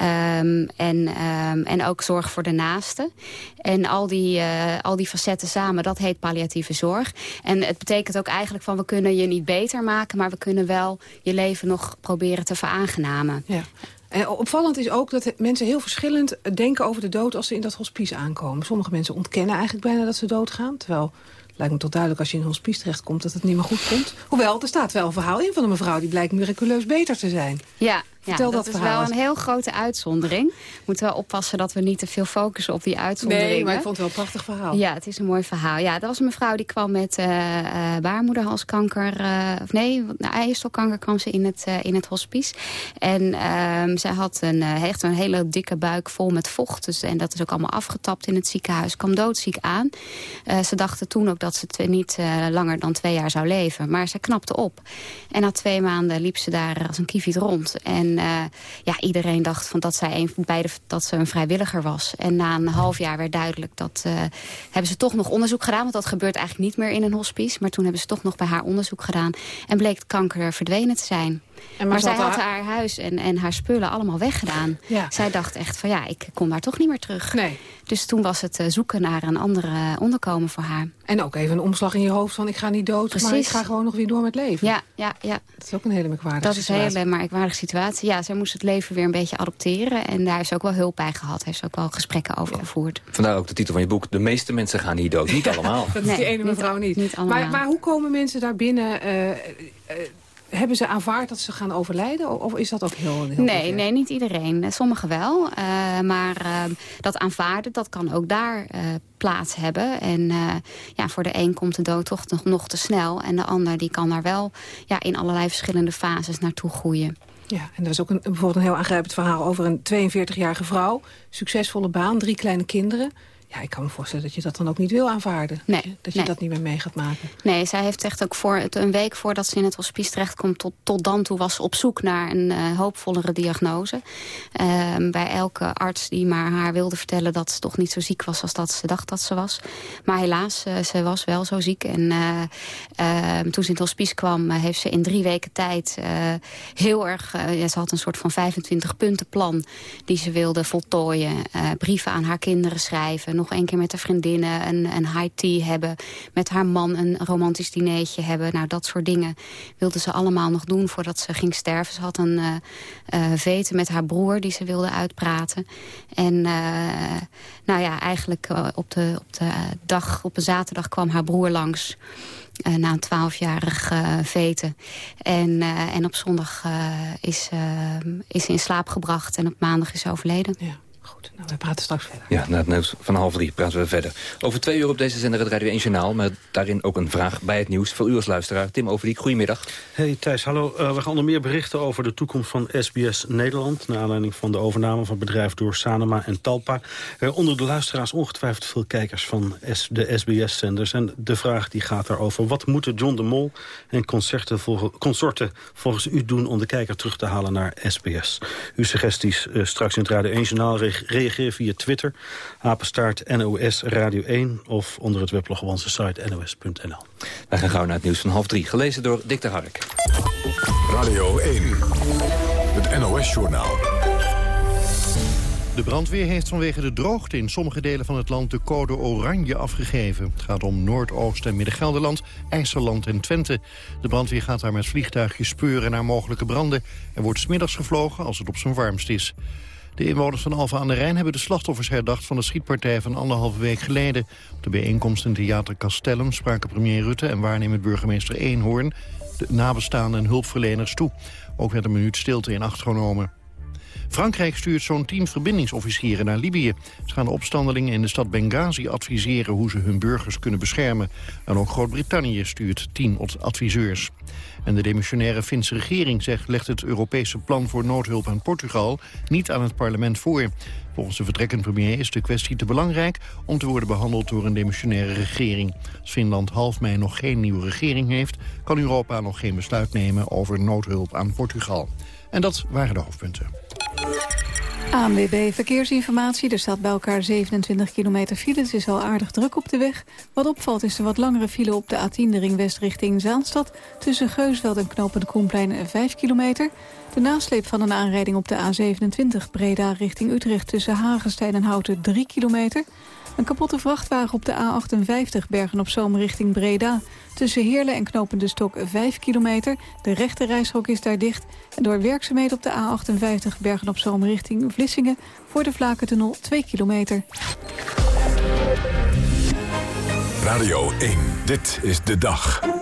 [SPEAKER 14] Um, en, um, en ook zorg voor de naasten. En al die, uh, al die facetten samen, dat heet palliatieve zorg. En het betekent ook eigenlijk van we kunnen je niet beter maken... maar we kunnen wel je leven nog proberen te veraangenamen.
[SPEAKER 9] Ja. En opvallend is ook dat mensen heel verschillend denken over de dood... als ze in dat hospice aankomen. Sommige mensen ontkennen eigenlijk bijna dat ze doodgaan. Terwijl lijkt me toch duidelijk als je in een hospice terechtkomt... dat het niet meer goed komt. Hoewel, er staat wel een verhaal in van een mevrouw... die blijkt miraculeus beter te zijn.
[SPEAKER 14] Ja,
[SPEAKER 9] Vertel
[SPEAKER 14] dat,
[SPEAKER 9] dat,
[SPEAKER 14] is wel een heel grote uitzondering. We moeten wel oppassen dat we niet te veel focussen op die uitzonderingen.
[SPEAKER 9] Nee, maar ik vond het wel een prachtig verhaal.
[SPEAKER 14] Ja, het is een mooi verhaal. Ja, dat was een mevrouw die kwam met uh, uh, baarmoederhalskanker. Uh, of nee, nou, eierstokkanker kwam ze in het, in het hospice. En ehm, zij had een, echt een hele dikke buik vol met vocht. Dus, en dat is ook allemaal afgetapt in het ziekenhuis. Kwam doodziek aan. ze dachten toen ook dat ze niet langer dan twee jaar zou leven. Maar ze knapte op. En na twee maanden liep ze daar als een kieviet rond. En ja, iedereen dacht van dat, zij een, beide, dat ze een vrijwilliger was. En na een half jaar werd duidelijk dat... hebben ze toch nog onderzoek gedaan. Want dat gebeurt eigenlijk niet meer in een hospice. Maar toen hebben ze toch nog bij haar onderzoek gedaan. En bleek kanker verdwenen te zijn. En maar, zij had haar... huis en, en haar spullen allemaal weggedaan. Ja. Zij dacht echt van ja, ik kom daar toch niet meer terug.
[SPEAKER 9] Nee.
[SPEAKER 14] Dus toen was het uh, zoeken naar een andere onderkomen voor haar.
[SPEAKER 9] En ook even een omslag in je hoofd van ik ga niet dood, Precies. maar ik ga gewoon nog weer door met leven.
[SPEAKER 14] Ja, ja, ja.
[SPEAKER 9] Dat is ook een hele merkwaardige
[SPEAKER 14] dat
[SPEAKER 9] situatie.
[SPEAKER 14] Dat is een hele merkwaardige situatie. Ja, zij moest het leven weer een beetje adopteren. En daar is ook wel hulp bij gehad. Heeft ze ook wel gesprekken over gevoerd.
[SPEAKER 12] Vandaar ook de titel van je boek. De meeste mensen gaan niet dood. Niet *laughs* allemaal.
[SPEAKER 9] dat is die ene mevrouw niet.
[SPEAKER 14] niet
[SPEAKER 9] maar, maar, hoe komen mensen daar binnen... Uh, uh, hebben ze aanvaard dat ze gaan overlijden? Of is dat ook heel... heel
[SPEAKER 14] nee, nee, niet iedereen. Sommigen wel. Uh, maar uh, dat aanvaarden, dat kan ook daar uh, plaats hebben. En ja, voor de een komt de dood toch nog, nog te snel. En de ander die kan daar wel ja, in allerlei verschillende fases naartoe groeien.
[SPEAKER 9] Ja, en er is ook een, bijvoorbeeld een heel aangrijpend verhaal over een 42-jarige vrouw. Succesvolle baan, drie kleine kinderen. Ja, ik kan me voorstellen dat je dat dan ook niet wil aanvaarden.
[SPEAKER 14] Nee.
[SPEAKER 9] Dat je
[SPEAKER 14] nee.
[SPEAKER 9] dat niet meer mee gaat maken.
[SPEAKER 14] Nee, zij heeft echt ook voor het, een week voordat ze in het hospice terechtkomt... tot, tot dan toe was ze op zoek naar een uh, hoopvollere diagnose. Uh, bij elke arts die maar haar wilde vertellen dat ze toch niet zo ziek was... als dat ze dacht dat ze was. Maar helaas, uh, ze was wel zo ziek. En ehm, toen ze in het hospice kwam, heeft ze in drie weken tijd... heel erg, ja, ze had een soort van 25 punten plan... die ze wilde voltooien. brieven aan haar kinderen schrijven nog een keer met de vriendinnen een, een high tea hebben. Met haar man een romantisch dinertje hebben. Nou, dat soort dingen wilde ze allemaal nog doen voordat ze ging sterven. Ze had een uh, uh, veten met haar broer die ze wilde uitpraten. En uh, nou ja, eigenlijk op, de, op de dag, op een zaterdag kwam haar broer langs. Na een twaalfjarig veten. En, en op zondag is, is ze in slaap gebracht en op maandag is ze overleden.
[SPEAKER 9] Ja. Goed, nou, we praten straks verder.
[SPEAKER 12] Ja, na het nieuws van half drie praten we verder. Over twee uur op deze zender het Radio 1 Journaal... met daarin ook een vraag bij het nieuws voor u als luisteraar. Tim Overdiek, goedemiddag.
[SPEAKER 17] Hey Thijs, hallo. Uh, we gaan onder meer berichten over de toekomst van SBS Nederland... naar aanleiding van de overname van het bedrijf door Sanema en Talpa. Uh, onder de luisteraars ongetwijfeld veel kijkers van S de SBS-zenders. En de vraag die gaat daarover... wat moeten John de Mol en concerten consorten volgens u doen... om de kijker terug te halen naar SBS? Uw suggesties uh, straks in het Radio 1 Journaal reageer via Twitter, apenstaart NOS Radio 1... of onder het weblog op onze site nos.nl.
[SPEAKER 12] Wij gaan gauw naar het nieuws van half drie, gelezen door Dick de Hark.
[SPEAKER 1] Radio 1, het NOS-journaal.
[SPEAKER 2] De brandweer heeft vanwege de droogte in sommige delen van het land de code oranje afgegeven. Het gaat om Noordoost- en Midden-Gelderland, IJsseland en Twente. De brandweer gaat daar met vliegtuigjes speuren naar mogelijke branden... en wordt smiddags gevlogen als het op zijn warmst is. De inwoners van Alfa aan de Rijn hebben de slachtoffers herdacht... van de schietpartij van anderhalve week geleden. Op de bijeenkomst in Theater Castellum spraken premier Rutte... en waarnemend burgemeester Eenhoorn de nabestaanden en hulpverleners toe. Ook werd een minuut stilte in acht genomen. Frankrijk stuurt zo'n tien verbindingsofficieren naar Libië. Ze gaan de opstandelingen in de stad Benghazi adviseren hoe ze hun burgers kunnen beschermen. En ook Groot-Brittannië stuurt tien adviseurs. En de demissionaire Finse regering zegt legt het Europese plan voor noodhulp aan Portugal niet aan het parlement voor. Volgens de vertrekkend premier is de kwestie te belangrijk om te worden behandeld door een demissionaire regering. Als Finland half mei nog geen nieuwe regering heeft, kan Europa nog geen besluit nemen over noodhulp aan Portugal. En dat waren de hoofdpunten.
[SPEAKER 18] ANWB Verkeersinformatie. Er staat bij elkaar 27 kilometer file. Het is al aardig druk op de weg. Wat opvalt is de wat langere file op de A10, de ring west richting Zaanstad. Tussen Geusveld en Knopend Koenplein 5 kilometer. De nasleep van een aanrijding op de A27 Breda richting Utrecht... tussen Hagenstein en Houten 3 kilometer. Een kapotte vrachtwagen op de A58 Bergen-op-Zoom richting Breda. Tussen Heerlen en Knopende Stok 5 kilometer. De rechte reishok is daar dicht. En door werkzaamheden op de A58 Bergen-op-Zoom richting Vlissingen... voor de Vlakentunnel 2 kilometer.
[SPEAKER 1] Radio 1, dit is de dag.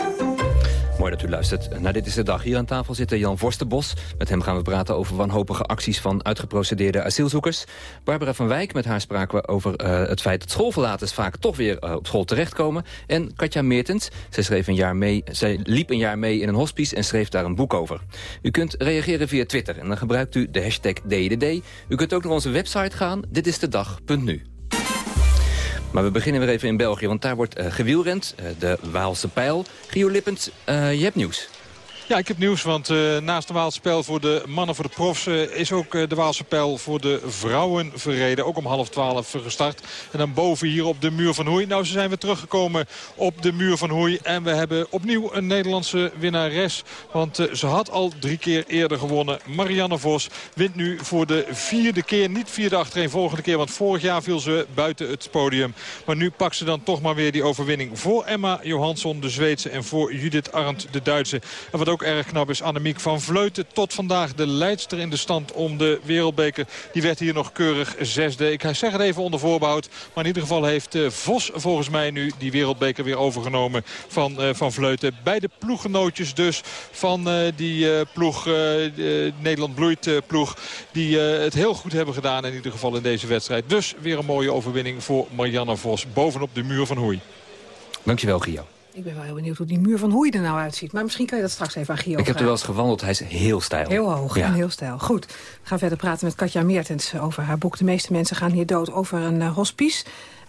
[SPEAKER 12] Dat u luistert. Nou, dit is de dag. Hier aan tafel zit Jan Vorstenbos. Met hem gaan we praten over wanhopige acties van uitgeprocedeerde asielzoekers. Barbara van Wijk, met haar spraken we over uh, het feit dat schoolverlaters vaak toch weer uh, op school terechtkomen. En Katja Meertens, zij, schreef een jaar mee, zij liep een jaar mee in een hospice en schreef daar een boek over. U kunt reageren via Twitter en dan gebruikt u de hashtag DDD. U kunt ook naar onze website gaan, dit is de dag.nu. Maar we beginnen weer even in België, want daar wordt uh, gewielrend. Uh, de Waalse pijl. Gio Lippens, uh, je hebt nieuws.
[SPEAKER 16] Ja, ik heb nieuws, want uh, naast de Waalse pijl voor de mannen, voor de profs... Uh, is ook uh, de Waalse pijl voor de vrouwen verreden. Ook om half twaalf gestart. En dan boven hier op de muur van Hoei. Nou, ze zijn weer teruggekomen op de muur van Hoei. En we hebben opnieuw een Nederlandse winnares. Want ze had al drie keer eerder gewonnen. Marianne Vos wint nu voor de vierde keer. Niet vierde achtereen volgende keer, want vorig jaar viel ze buiten het podium. Maar nu pakt ze dan toch maar weer die overwinning voor Emma Johansson, de Zweedse... en voor Judith Arndt, de Duitse. En wat ook erg knap is. Annemiek van Vleuten tot vandaag de leidster in de stand om de wereldbeker. Die werd hier nog keurig zesde. Ik zeg het even onder voorbehoud. Maar in ieder geval heeft uh, Vos volgens mij nu die wereldbeker weer overgenomen van, uh, van Vleuten. Beide ploeggenootjes dus van uh, die ploeg, Nederland bloeit ploeg. Die het heel goed hebben gedaan in ieder geval in deze wedstrijd. Dus weer een mooie overwinning voor Marianne Vos bovenop de muur van Hoei.
[SPEAKER 12] Dankjewel Gio.
[SPEAKER 9] Ik ben wel heel benieuwd hoe die muur van Hoei er nou uitziet. Maar misschien kan je dat straks even aan Gio
[SPEAKER 12] Ik heb er wel eens gewandeld, hij is heel stijl.
[SPEAKER 9] Heel hoog ja. en heel stijl. Goed, we gaan verder praten met Katja Meertens over haar boek... De meeste mensen gaan hier dood over een uh, hospice.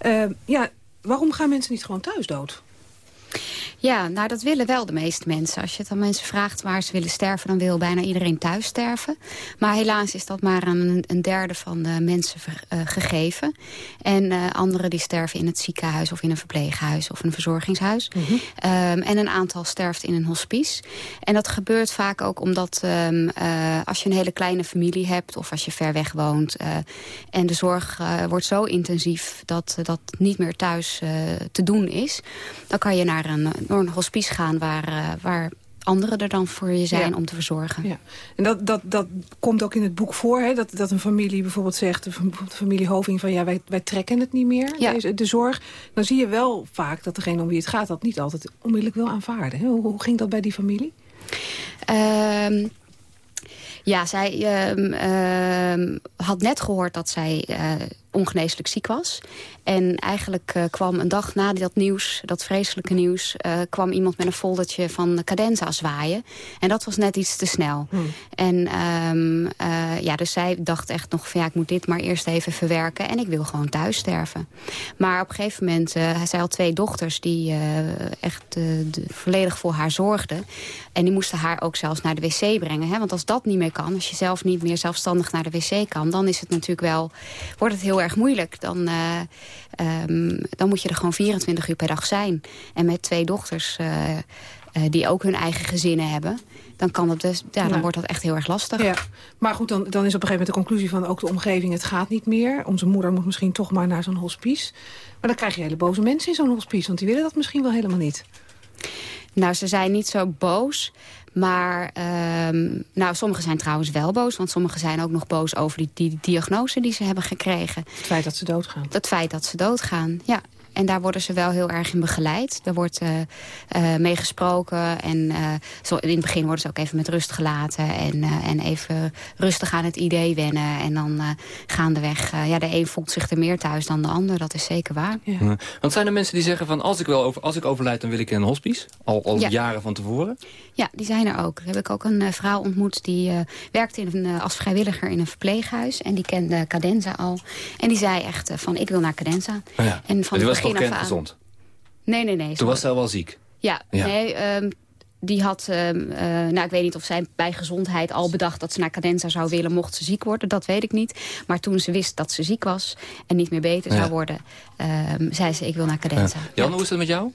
[SPEAKER 9] Uh, ja, waarom gaan mensen niet gewoon thuis dood?
[SPEAKER 14] Ja, nou dat willen wel de meeste mensen. Als je het aan mensen vraagt waar ze willen sterven... dan wil bijna iedereen thuis sterven. Maar helaas is dat maar aan een, derde van de mensen uh, gegeven. En uh, anderen die sterven in het ziekenhuis of in een verpleeghuis... of een verzorgingshuis. Mm -hmm. um, en een aantal sterft in een hospice. En dat gebeurt vaak ook omdat um, uh, als je een hele kleine familie hebt... of als je ver weg woont... en de zorg wordt zo intensief dat dat niet meer thuis te doen is... dan kan je naar een, naar een hospice gaan waar, uh, waar anderen er dan voor je zijn
[SPEAKER 9] ja.
[SPEAKER 14] om te verzorgen.
[SPEAKER 9] Ja. En dat, dat, dat komt ook in het boek voor, hè? Dat, dat een familie bijvoorbeeld zegt, bijvoorbeeld de familie Hoving, van ja, wij, wij trekken het niet meer,
[SPEAKER 14] ja.
[SPEAKER 9] deze, de zorg. Dan zie je wel vaak dat degene om wie het gaat dat niet altijd onmiddellijk wil aanvaarden. Hoe, hoe ging dat bij die familie?
[SPEAKER 14] Um, ja, zij uh, uh, had net gehoord dat zij uh, ongeneeslijk ziek was. En eigenlijk uh, kwam een dag na dat nieuws, dat vreselijke nieuws... Uh, kwam iemand met een foldertje van Cadenza zwaaien. En dat was net iets te snel.
[SPEAKER 9] Hmm.
[SPEAKER 14] En um, uh, ja, dus zij dacht echt nog van... ja, ik moet dit maar eerst even verwerken... en ik wil gewoon thuis sterven. Maar op een gegeven moment... zij had twee dochters die echt de, volledig voor haar zorgden. En die moesten haar ook zelfs naar de wc brengen. Hè? Want als dat niet meer kan, als je zelf niet meer zelfstandig naar de wc kan... dan is het natuurlijk wel, wordt het heel erg moeilijk. Dan... Um, dan moet je er gewoon 24 uur per dag zijn. En met twee dochters uh, uh, die ook hun eigen gezinnen hebben... dan, kan dat dus, ja, dan
[SPEAKER 9] Ja.
[SPEAKER 14] wordt dat echt heel erg lastig.
[SPEAKER 9] Ja, maar goed, dan, dan is op een gegeven moment de conclusie van ook de omgeving, het gaat niet meer. Onze moeder moet misschien toch maar naar zo'n hospice. Maar dan krijg je hele boze mensen in zo'n hospice, want die willen dat misschien wel helemaal niet.
[SPEAKER 14] Nou, ze zijn niet zo boos. Maar um, nou, sommigen zijn trouwens wel boos. Want sommigen zijn ook nog boos over die, die diagnose die ze hebben gekregen.
[SPEAKER 9] Het feit dat ze doodgaan.
[SPEAKER 14] Het feit dat ze doodgaan, ja. En daar worden ze wel heel erg in begeleid. Er wordt uh, uh, mee gesproken. En uh, zo, in het begin worden ze ook even met rust gelaten. En, uh, en even rustig aan het idee wennen. En dan uh, gaandeweg... Uh, ja, de een voelt zich er meer thuis dan de ander. Dat is zeker waar.
[SPEAKER 12] Ja. Want zijn er mensen die zeggen van... als ik, wel over, als ik overlijd, dan wil ik in een hospice? Al, al
[SPEAKER 14] Ja.
[SPEAKER 12] jaren van tevoren?
[SPEAKER 14] Ja, die zijn er ook. Daar heb ik ook een uh, vrouw ontmoet die uh, werkte in een, uh, als vrijwilliger in een verpleeghuis. En die kende Cadenza al. En die zei echt uh, van, ik wil naar Cadenza.
[SPEAKER 12] Oh ja.
[SPEAKER 14] En van het begin af aan...
[SPEAKER 12] gezond?
[SPEAKER 14] Nee, nee, nee.
[SPEAKER 12] Toen was zij wel ziek?
[SPEAKER 14] Ja,
[SPEAKER 12] Ja.
[SPEAKER 14] nee... Um, die had, um, uh, nou ik weet niet of zij bij gezondheid al bedacht dat ze naar Cadenza zou willen mocht ze ziek worden. Dat weet ik niet. Maar toen ze wist dat ze ziek was en niet meer beter
[SPEAKER 12] Ja.
[SPEAKER 14] zou worden, um, zei ze ik wil naar Cadenza.
[SPEAKER 12] Ja. Jan, hoe is het met jou?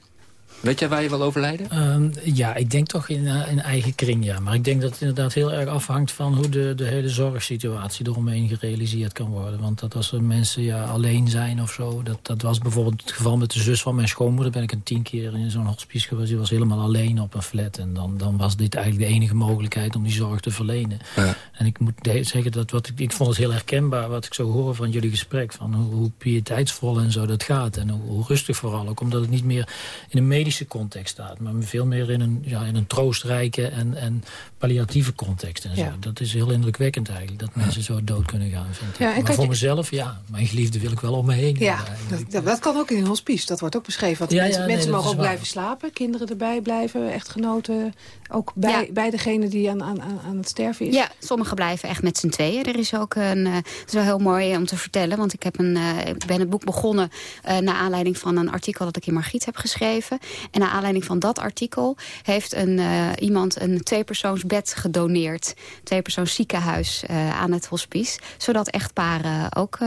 [SPEAKER 12] Weet jij waar je wil overlijden?
[SPEAKER 13] Ehm, ja, ik denk toch in, uh, in eigen kring, ja. Maar ik denk dat het inderdaad heel erg afhangt van hoe de, de hele zorgsituatie eromheen gerealiseerd kan worden. Want dat als er mensen ja, alleen zijn of zo, dat, dat was bijvoorbeeld het geval met de zus van mijn schoonmoeder. Ben ik een tien keer in zo'n hospice geweest. Die was helemaal alleen op een flat. En dan, dan was dit eigenlijk de enige mogelijkheid om die zorg te verlenen.
[SPEAKER 12] Ja.
[SPEAKER 13] En ik moet zeggen dat wat ik, ik vond het heel herkenbaar wat ik zo hoor van jullie gesprek. Van hoe, hoe pieteitsvol en zo dat gaat. En hoe, hoe rustig vooral ook. Omdat het niet meer in de medische context staat. Maar veel meer in een, ja, in een troostrijke en, en palliatieve context. En zo. Dat is heel indrukwekkend eigenlijk, dat mensen zo dood kunnen gaan. Ja, maar voor mezelf, ja, mijn geliefde wil ik wel om me heen.
[SPEAKER 9] Ja, dat, dat, kan ook in een hospice, dat wordt ook beschreven. Want ja, mensen, mensen mogen ook blijven slapen, kinderen erbij blijven, echtgenoten... ook bij, bij degene die aan, aan, aan het sterven is.
[SPEAKER 14] Ja, sommigen blijven echt met z'n tweeën. Er is ook een, uh, het is wel heel mooi om te vertellen, want ik, heb een, uh, ik ben het boek begonnen... Uh, naar aanleiding van een artikel dat ik in Margriet heb geschreven. En naar aanleiding van dat artikel heeft een, iemand een tweepersoonsbed gedoneerd. Tweepersoons ziekenhuis aan het hospice. Zodat echtparen ook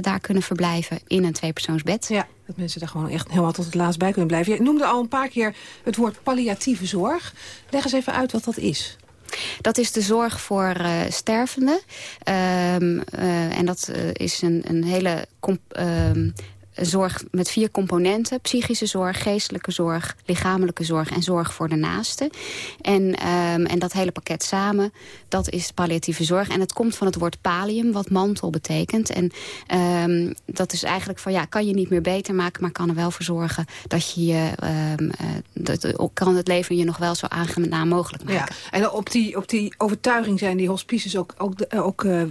[SPEAKER 14] daar kunnen verblijven in een tweepersoonsbed.
[SPEAKER 9] Ja. Dat mensen daar gewoon echt helemaal tot het laatst bij kunnen blijven. Je noemde al een paar keer het woord palliatieve zorg. Leg eens even uit wat dat is.
[SPEAKER 14] Dat is de zorg voor uh, stervenden. Um, uh, en dat uh, is een, een hele ehm, zorg met vier componenten. Psychische zorg, geestelijke zorg, lichamelijke zorg en zorg voor de naaste. En, um, en dat hele pakket samen, dat is palliatieve zorg. En het komt van het woord palium, wat mantel betekent. En um, dat is eigenlijk van, ja, kan je niet meer beter maken... maar kan er wel voor zorgen dat je je, um, dat, kan het leven je nog wel zo aangenaam mogelijk maken. Ja,
[SPEAKER 9] en op die, op die overtuiging zijn die hospices ook, ook, ook uh,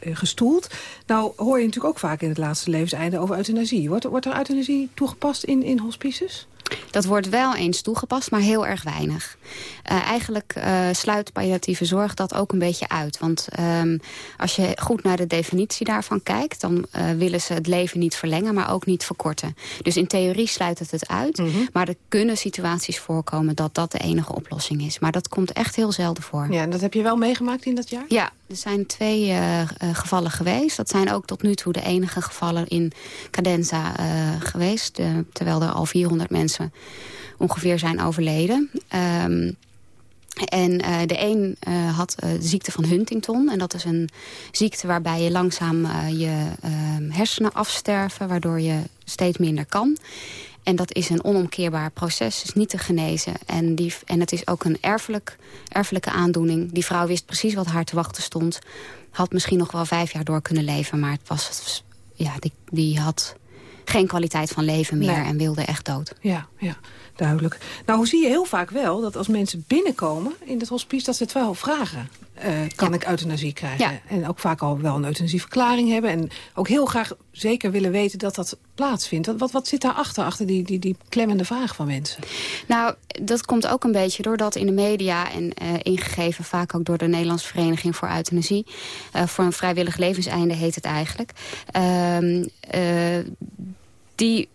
[SPEAKER 9] gestoeld. Nou hoor je natuurlijk ook vaak in het laatste levenseinde over euthanasie. Wordt, er euthanasie toegepast in, in hospices?
[SPEAKER 14] Dat wordt wel eens toegepast, maar heel erg weinig. Uh, eigenlijk uh, sluit palliatieve zorg dat ook een beetje uit. Want um, als je goed naar de definitie daarvan kijkt... dan uh, willen ze het leven niet verlengen, maar ook niet verkorten. Dus in theorie sluit het het uit. Mm -hmm. Maar er kunnen situaties voorkomen dat dat de enige oplossing is. Maar dat komt echt heel zelden voor.
[SPEAKER 9] Ja, en dat heb je wel meegemaakt in dat jaar?
[SPEAKER 14] Ja, er zijn twee gevallen geweest. Dat zijn ook tot nu toe de enige gevallen in Cadenza geweest. terwijl er al 400 mensen ongeveer zijn overleden. Um, en uh, de een uh, had uh, de ziekte van Huntington. En dat is een ziekte waarbij je langzaam je ehm, hersenen afsterven... waardoor je steeds minder kan. En dat is een onomkeerbaar proces, is niet te genezen. En, die, en het is ook een erfelijk, erfelijke aandoening. Die vrouw wist precies wat haar te wachten stond. Had misschien nog wel vijf jaar door kunnen leven... maar het was, ja, die, die had geen kwaliteit van leven meer nee. en wilde echt dood.
[SPEAKER 9] Ja, ja, duidelijk. Nou, hoe zie je heel vaak wel dat als mensen binnenkomen in het hospice... dat ze het wel vragen. Uh, kan ja. ik euthanasie krijgen? Ja. En ook vaak al wel een euthanasieverklaring hebben. En ook heel graag zeker willen weten dat dat plaatsvindt. Wat, wat zit daarachter, achter die, die, die klemmende vraag van mensen?
[SPEAKER 14] Nou, dat komt ook een beetje doordat in de media... en uh, ingegeven vaak ook door de Nederlandse Vereniging voor Euthanasie... Uh, voor een vrijwillig levenseinde heet het eigenlijk... Uh, die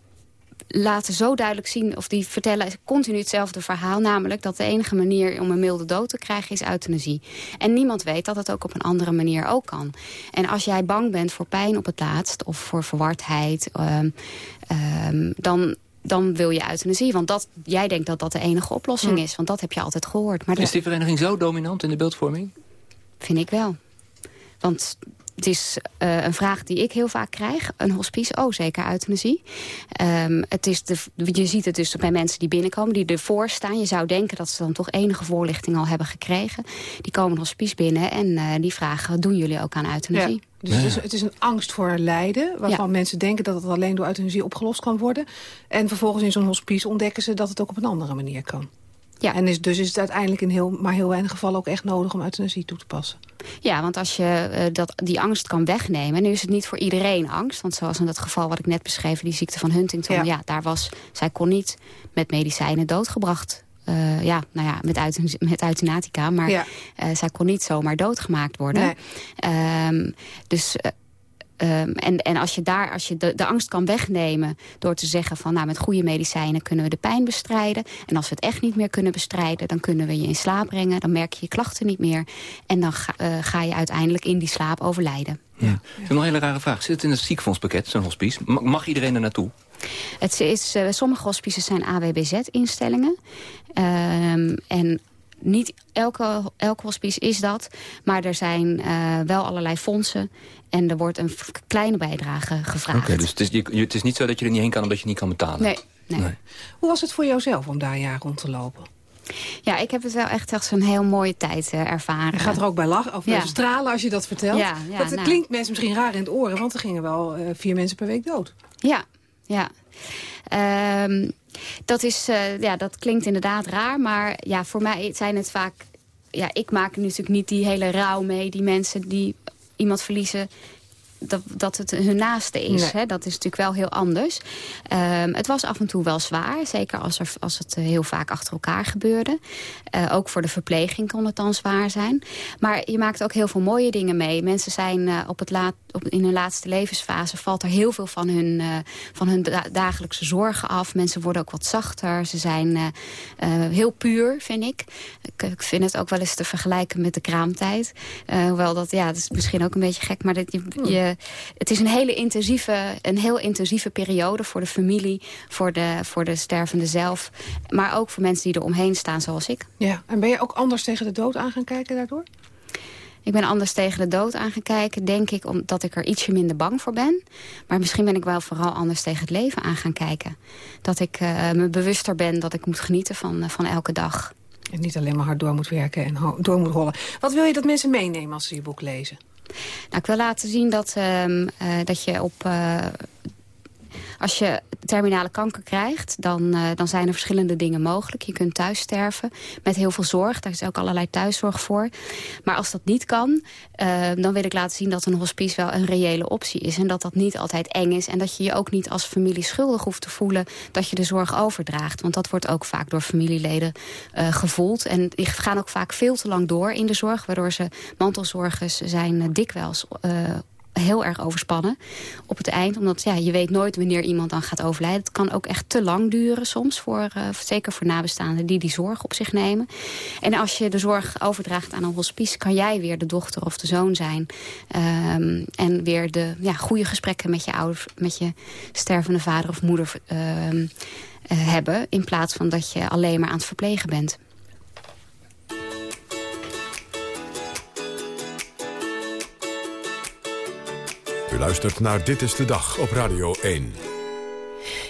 [SPEAKER 14] laten zo duidelijk zien, of die vertellen continu hetzelfde verhaal. Namelijk dat de enige manier om een milde dood te krijgen is euthanasie. En niemand weet dat het ook op een andere manier ook kan. En als jij bang bent voor pijn op het laatst, of voor verwardheid... Um, um, dan dan wil je euthanasie. Want dat, jij denkt dat dat de enige oplossing is. Want dat heb je altijd gehoord. Maar
[SPEAKER 12] is die vereniging zo dominant in de beeldvorming?
[SPEAKER 14] Vind ik wel. Want het is uh, een vraag die ik heel vaak krijg. Een hospice, oh zeker euthanasie. Um, het is de, je ziet het dus bij mensen die binnenkomen, die ervoor staan. Je zou denken dat ze dan toch enige voorlichting al hebben gekregen. Die komen een hospice binnen en uh, die vragen, doen jullie ook aan euthanasie?
[SPEAKER 9] Ja. Dus het is, het is, een angst voor lijden, waarvan ja. mensen denken dat het alleen door euthanasie opgelost kan worden. En vervolgens in zo'n hospice ontdekken ze dat het ook op een andere manier kan. Ja. En is, dus is het uiteindelijk in heel, maar heel weinig gevallen ook echt nodig om euthanasie toe te passen.
[SPEAKER 14] Ja, want als je uh, dat, die angst kan wegnemen... nu is het niet voor iedereen angst. Want zoals in dat geval wat ik net beschreef... die ziekte van Huntington, ja, ja daar was... zij kon niet met medicijnen doodgebracht uh, ja, nou ja, met, uit, met euthanatica. Maar ja. uh, zij kon niet zomaar doodgemaakt worden. Nee. Um, dus Um, en, en als je daar als je de, de angst kan wegnemen door te zeggen van nou met goede medicijnen kunnen we de pijn bestrijden. En als we het echt niet meer kunnen bestrijden, dan kunnen we je in slaap brengen. Dan merk je je klachten niet meer. En dan ga, uh, ga je uiteindelijk in die slaap overlijden.
[SPEAKER 12] Ja. Ja. Dat is een hele rare vraag. Zit het in het ziekenfondspakket, zo'n hospice? Mag iedereen er naartoe?
[SPEAKER 14] Het is, uh, sommige hospices zijn AWBZ-instellingen. Um, en niet elke, elke hospice is dat. Maar er zijn uh, wel allerlei fondsen. En er wordt een kleine bijdrage gevraagd.
[SPEAKER 12] Oké, okay, dus het is, je, het is niet zo dat je er niet heen kan omdat je niet kan betalen?
[SPEAKER 14] Nee. nee. nee.
[SPEAKER 9] Hoe was het voor jouzelf om daar een jaar rond te lopen?
[SPEAKER 14] Ja, ik heb het wel echt als een heel mooie tijd uh, ervaren.
[SPEAKER 9] Je gaat er ook bij lachen of ja. stralen als je dat vertelt. Ja, ja, dat nou. klinkt mensen misschien raar in het oren, want er gingen wel uh, vier mensen per week dood.
[SPEAKER 14] Ja, ja. Um, Dat, is, uh, ja, dat klinkt inderdaad raar, maar ja, voor mij zijn het vaak... Ja, ik maak natuurlijk niet die hele rouw mee, die mensen die iemand verliezen dat, dat het hun naaste is. Hè? Dat is natuurlijk wel heel anders. Um, het was af en toe wel zwaar. Zeker als, er, als het heel vaak achter elkaar gebeurde. Uh, ook voor de verpleging kon het dan zwaar zijn. Maar je maakt ook heel veel mooie dingen mee. Mensen zijn uh, op het laat, op, in hun laatste levensfase... valt er heel veel van hun, uh, van hun dagelijkse zorgen af. Mensen worden ook wat zachter. Ze zijn heel puur, vind ik. ik. ik. vind het ook wel eens te vergelijken met de kraamtijd. hoewel dat, ja, dat is misschien ook een beetje gek. Maar dat je, je het is een hele intensieve, een heel intensieve periode voor de familie, voor de, voor de stervende zelf. Maar ook voor mensen die er omheen staan, zoals ik.
[SPEAKER 9] Ja, en ben je ook anders tegen de dood aan gaan kijken daardoor?
[SPEAKER 14] Ik ben anders tegen de dood aan gaan kijken, denk ik, omdat ik er ietsje minder bang voor ben. Maar misschien ben ik wel vooral anders tegen het leven aan gaan kijken. Dat ik uh, me bewuster ben dat ik moet genieten van, uh, van elke dag.
[SPEAKER 9] En niet alleen maar hard door moet werken en door moet rollen. Wat wil je dat mensen meenemen als ze je boek lezen?
[SPEAKER 14] Nou, ik wil laten zien dat, uh, dat je op... Als je terminale kanker krijgt, dan, uh, dan zijn er verschillende dingen mogelijk. Je kunt thuis sterven met heel veel zorg. Daar is ook allerlei thuiszorg voor. Maar als dat niet kan, uh, dan wil ik laten zien dat een hospice wel een reële optie is. En dat dat niet altijd eng is. En dat je je ook niet als familie schuldig hoeft te voelen dat je de zorg overdraagt. Want dat wordt ook vaak door familieleden uh, gevoeld. En die gaan ook vaak veel te lang door in de zorg. Waardoor ze mantelzorgers zijn dikwijls heel erg overspannen op het eind. Omdat ja, je weet nooit wanneer iemand dan gaat overlijden. Het kan ook echt te lang duren soms, voor, uh, zeker voor nabestaanden die die zorg op zich nemen. En als je de zorg overdraagt aan een hospice... kan jij weer de dochter of de zoon zijn. Um, en weer de ja, goede gesprekken met je, ouders, met je stervende vader of moeder uh, uh, hebben... in plaats van dat je alleen maar aan het verplegen bent.
[SPEAKER 1] Luistert naar Dit is de Dag op Radio 1.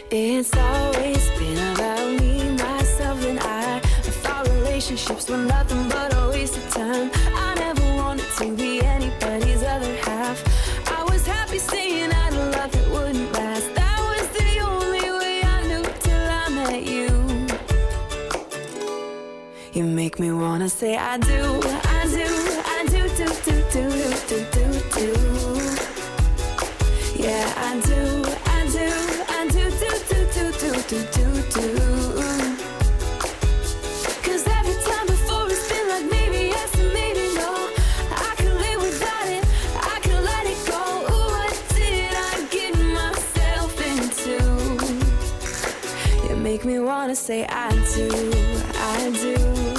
[SPEAKER 1] It's always been about me, myself and I. I thought relationships were nothing but a waste of time. I never wanted to be anybody's other half. I was happy staying out of love that wouldn't last. That was the only way I knew till I met you. You make me wanna say I do, I do, I do, do, do, do, do, do, do. Me wanna say I do, I do,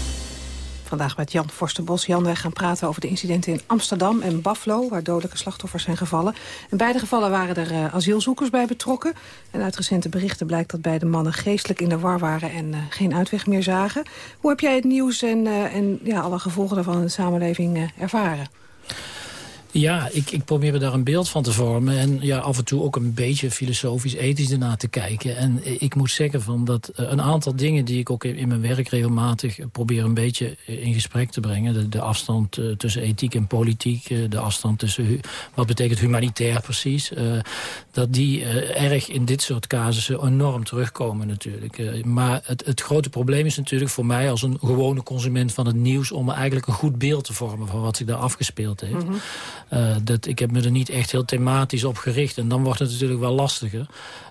[SPEAKER 9] Vandaag met Jan Forsterbos. Jan, wij gaan praten over de incidenten in Amsterdam en Buffalo... waar dodelijke slachtoffers zijn gevallen. In beide gevallen waren er uh, asielzoekers bij betrokken. En uit recente berichten blijkt dat beide mannen geestelijk in de war waren... en uh, geen uitweg meer zagen. Hoe heb jij het nieuws en, uh, en ja, alle gevolgen daarvan in de samenleving ervaren?
[SPEAKER 13] Ja, ik, ik probeer me daar een beeld van te vormen. En ja, af en toe ook een beetje filosofisch, ethisch ernaar te kijken. En ik moet zeggen van dat een aantal dingen die ik ook in, mijn werk regelmatig probeer een beetje in gesprek te brengen. De, afstand tussen ethiek en politiek. De afstand tussen, wat betekent humanitair precies. Dat die erg in dit soort casussen enorm terugkomen natuurlijk. maar het, het grote probleem is natuurlijk voor mij als een gewone consument van het nieuws... om eigenlijk een goed beeld te vormen van wat zich daar afgespeeld heeft. -hmm. Uh, dat, ik heb me er niet echt heel thematisch op gericht. En dan wordt het natuurlijk wel lastiger.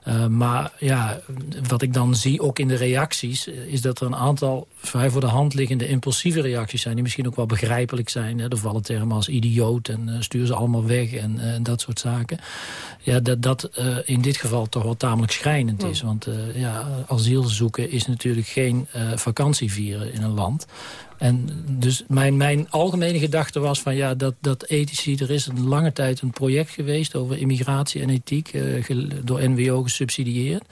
[SPEAKER 13] Uh, maar ja, wat ik dan zie, ook in de reacties... is dat er een aantal vrij voor de hand liggende impulsieve reacties zijn... die misschien ook wel begrijpelijk zijn. Hè. Er vallen termen als idioot en uh, stuur ze allemaal weg en dat soort zaken. Ja, dat dat in dit geval toch wel tamelijk schrijnend is. Want ja, asiel zoeken is natuurlijk geen vakantie vieren in een land... En dus mijn, mijn algemene gedachte was van ja, dat, dat ethici... er is een lange tijd een project geweest over immigratie en ethiek... Uh, door NWO gesubsidieerd.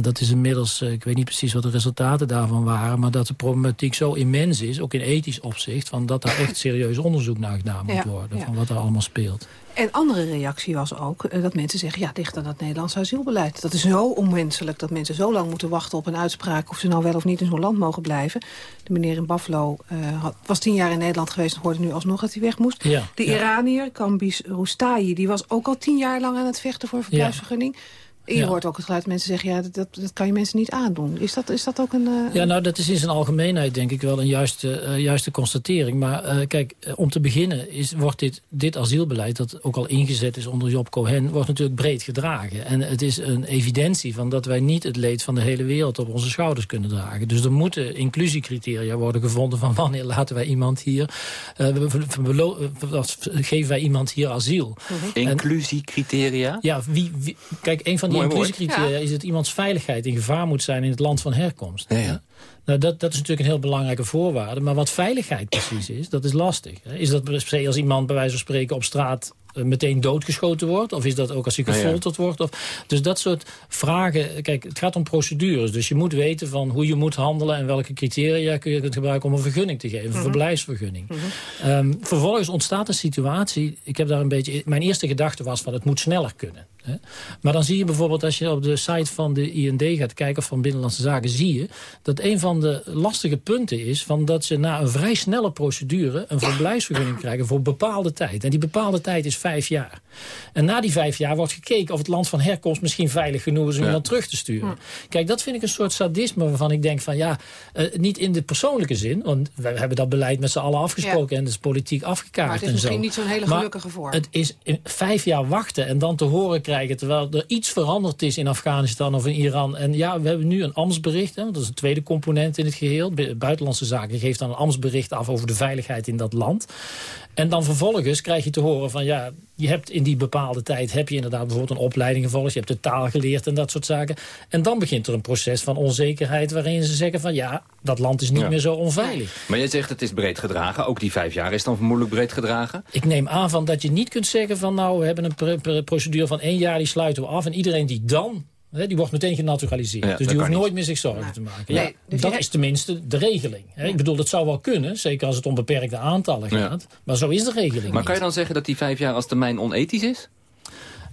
[SPEAKER 13] Dat is inmiddels, uh, ik weet niet precies wat de resultaten daarvan waren... maar dat de problematiek zo immens is, ook in ethisch opzicht... Van dat daar echt serieus onderzoek naar gedaan moet worden... Ja. van wat er allemaal speelt.
[SPEAKER 9] En andere reactie was ook uh, dat mensen zeggen... ja, ligt aan het Nederlands asielbeleid. Dat is zo onwenselijk dat mensen zo lang moeten wachten op een uitspraak... of ze nou wel of niet in zo'n land mogen blijven. De meneer in Buffalo uh, had, was tien jaar in Nederland geweest... en hoorde nu alsnog dat hij weg moest.
[SPEAKER 13] Ja,
[SPEAKER 9] de. Iranier, Kambis Roustayi, die was ook al tien jaar lang aan het vechten voor verblijfsvergunning... Je ja. hoort ook het geluid mensen zeggen, ja, dat, dat kan je mensen niet aandoen. Is dat, is dat ook een... Uh...
[SPEAKER 13] Ja, nou, dat is in zijn algemeenheid denk ik wel een juiste, uh, juiste constatering. Maar uh, kijk, om te beginnen is, wordt dit, dit asielbeleid... dat ook al ingezet is onder Job Cohen... wordt natuurlijk breed gedragen. En het is een evidentie van dat wij niet het leed van de hele wereld... op onze schouders kunnen dragen. Dus er moeten inclusiecriteria worden gevonden... van wanneer laten wij iemand hier... geven wij iemand hier asiel.
[SPEAKER 12] -huh. Inclusiecriteria?
[SPEAKER 13] Ja, wie, wie, kijk, een van die inclusiecriteria ja. is dat iemands veiligheid in gevaar moet zijn in het land van herkomst.
[SPEAKER 12] Ja, ja.
[SPEAKER 13] Nou, dat, dat is natuurlijk een heel belangrijke voorwaarde. Maar wat veiligheid precies is, dat is lastig. Is dat als iemand bij wijze van spreken op straat meteen doodgeschoten wordt? Of is dat ook als hij gefolterd ja, ja. wordt? Of, dus dat soort vragen... Kijk, het gaat om procedures. Dus je moet weten van hoe je moet handelen... en welke criteria kun je kunt gebruiken om een vergunning te geven. Een mm -hmm. verblijfsvergunning. Mm -hmm. um, vervolgens ontstaat een situatie... Ik heb daar een beetje... Mijn eerste gedachte was van het moet sneller kunnen. Maar dan zie je bijvoorbeeld als je op de site van de IND gaat kijken... of van Binnenlandse Zaken, zie je dat een van de lastige punten is... Van dat ze na een vrij snelle procedure een verblijfsvergunning krijgen... voor bepaalde tijd. En die bepaalde tijd is vijf jaar. En na die vijf jaar wordt gekeken of het land van herkomst... misschien veilig genoeg is om ja. iemand terug te sturen. Ja. Kijk, dat vind ik een soort sadisme waarvan ik denk van... ja, uh, niet in de persoonlijke zin... want we hebben dat beleid met z'n allen afgesproken... en dat is politiek afgekaart
[SPEAKER 9] Maar het is misschien niet zo'n hele gelukkige vorm.
[SPEAKER 13] het is vijf jaar wachten en dan te horen krijgen... terwijl er iets veranderd is in Afghanistan of in Iran. En ja, we hebben nu een ambtsbericht. Hè, dat is een tweede component in het geheel. Buitenlandse Zaken geeft dan een ambtsbericht af... over de veiligheid in dat land. En dan vervolgens krijg je te horen van... ja, je hebt in die bepaalde tijd heb je inderdaad bijvoorbeeld een opleiding gevolgd. Je hebt de taal geleerd en dat soort zaken. En dan begint er een proces van onzekerheid... waarin ze zeggen van ja, dat land is niet ja. meer zo onveilig.
[SPEAKER 12] Maar je zegt het is breed gedragen. Ook die vijf jaar is dan vermoedelijk breed gedragen?
[SPEAKER 13] Ik neem aan van dat je niet kunt zeggen van... nou, we hebben een procedure van één jaar, die sluiten we af. En iedereen die dan He, die wordt meteen genaturaliseerd. Ja, dus die hoeft nooit meer zich zorgen te maken. Ja, dus dat is tenminste de regeling. He, ik bedoel, dat zou wel kunnen. Zeker als het om beperkte aantallen gaat. Maar zo is de regeling
[SPEAKER 12] Maar
[SPEAKER 13] niet.
[SPEAKER 12] kan je dan zeggen dat die vijf jaar als termijn onethisch is?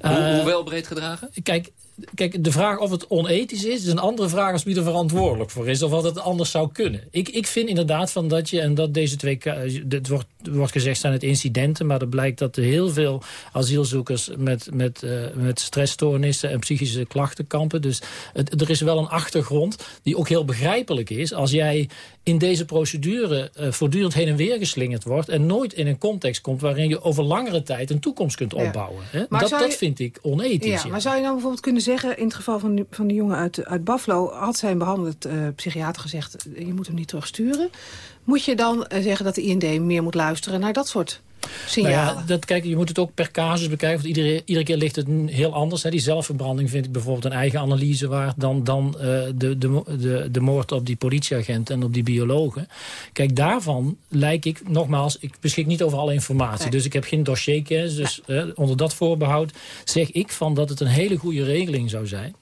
[SPEAKER 12] Uh, Hoe, hoewel breed gedragen?
[SPEAKER 13] Kijk, kijk, de vraag of het onethisch is... is een andere vraag als wie er verantwoordelijk voor is... of wat het anders zou kunnen. Ik, ik vind inderdaad van dat je... en dat deze twee... Het wordt, wordt gezegd zijn het incidenten... maar er blijkt dat er heel veel asielzoekers... met, met, uh, met stressstoornissen en psychische klachten kampen. Dus het, er is wel een achtergrond die ook heel begrijpelijk is... als jij in deze procedure uh, voortdurend heen en weer geslingerd wordt... en nooit in een context komt waarin je over langere tijd... een toekomst kunt opbouwen. Ja. Hè? Dat, je, dat vind ik onethisch.
[SPEAKER 9] Ja,
[SPEAKER 13] ja.
[SPEAKER 9] Maar zou je nou bijvoorbeeld kunnen zeggen... in het geval van, die, van die jongen uit, uit Buffalo... had zijn behandelend uh, psychiater gezegd... je moet hem niet terugsturen... Moet je dan eh, zeggen dat de IND meer moet luisteren naar dat soort signalen?
[SPEAKER 13] Nou ja, dat, kijk, je moet het ook per casus bekijken. Want iedere, iedere keer ligt het heel anders. Hè. Die zelfverbranding vind ik bijvoorbeeld een eigen analyse waard... dan, dan uh, de, de, de, de moord op die politieagent en op die biologen. Kijk, daarvan lijk ik, nogmaals, ik beschik niet over alle informatie. Nee. Dus ik heb geen dossierkennis. Dus uh, onder dat voorbehoud zeg ik van dat het een hele goede regeling zou zijn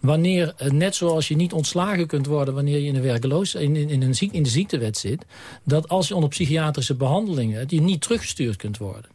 [SPEAKER 13] Wanneer, net zoals je niet ontslagen kunt worden... wanneer je in, een werkeloos, in, in, een ziek, in de ziektewet zit... dat als je onder psychiatrische behandelingen... je niet teruggestuurd kunt worden.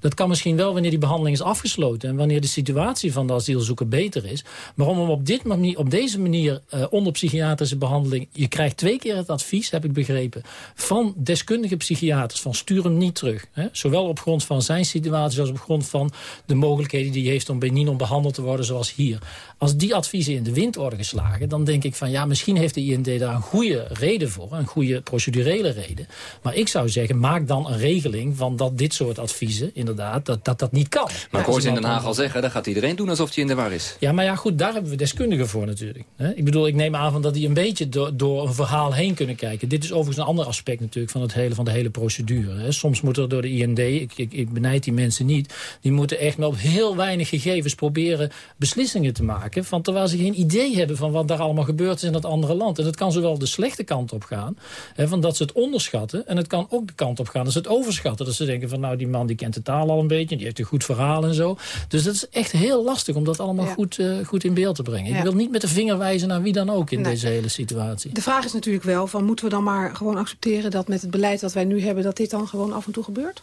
[SPEAKER 13] Dat kan misschien wel wanneer die behandeling is afgesloten... en wanneer de situatie van de asielzoeker beter is. Maar om hem op, dit manier, op deze manier uh, onder psychiatrische behandeling... je krijgt twee keer het advies, heb ik begrepen... van deskundige psychiaters van stuur hem niet terug. Hè? Zowel op grond van zijn situatie als op grond van de mogelijkheden die hij heeft... om benign behandeld te worden zoals hier. Als die adviezen in de wind worden geslagen... dan denk ik van ja, misschien heeft de IND daar een goede reden voor. Een goede procedurele reden. Maar ik zou zeggen, maak dan een regeling van dat dit soort adviezen inderdaad, dat dat, dat niet kan.
[SPEAKER 12] Maar ik hoor ze in Den Haag al zeggen, dat gaat iedereen doen alsof hij in de war is.
[SPEAKER 13] Ja, maar ja, goed, daar hebben we deskundigen voor natuurlijk. Ik bedoel, ik neem aan van dat die een beetje door, door een verhaal heen kunnen kijken. Dit is overigens een ander aspect natuurlijk van, het hele, van de hele procedure. Soms moet er door de IND, ik, ik, ik benijd die mensen niet... die moeten echt met op heel weinig gegevens proberen beslissingen te maken... Van, terwijl ze geen idee hebben van wat daar allemaal gebeurd is in dat andere land. En dat kan zowel de slechte kant op gaan, hè, van dat ze het onderschatten... en het kan ook de kant op gaan dat ze het overschatten. Dat ze denken van nou, die man die kent de taal al een beetje. Die heeft een goed verhaal en zo. Dus dat is echt heel lastig om dat allemaal ja. goed, uh, goed in beeld te brengen. Ja. Ik wil niet met de vinger wijzen naar wie dan ook in nee. deze hele situatie.
[SPEAKER 9] De vraag is natuurlijk wel, van, moeten we dan maar gewoon accepteren... dat met het beleid dat wij nu hebben, dat dit dan gewoon af en toe gebeurt?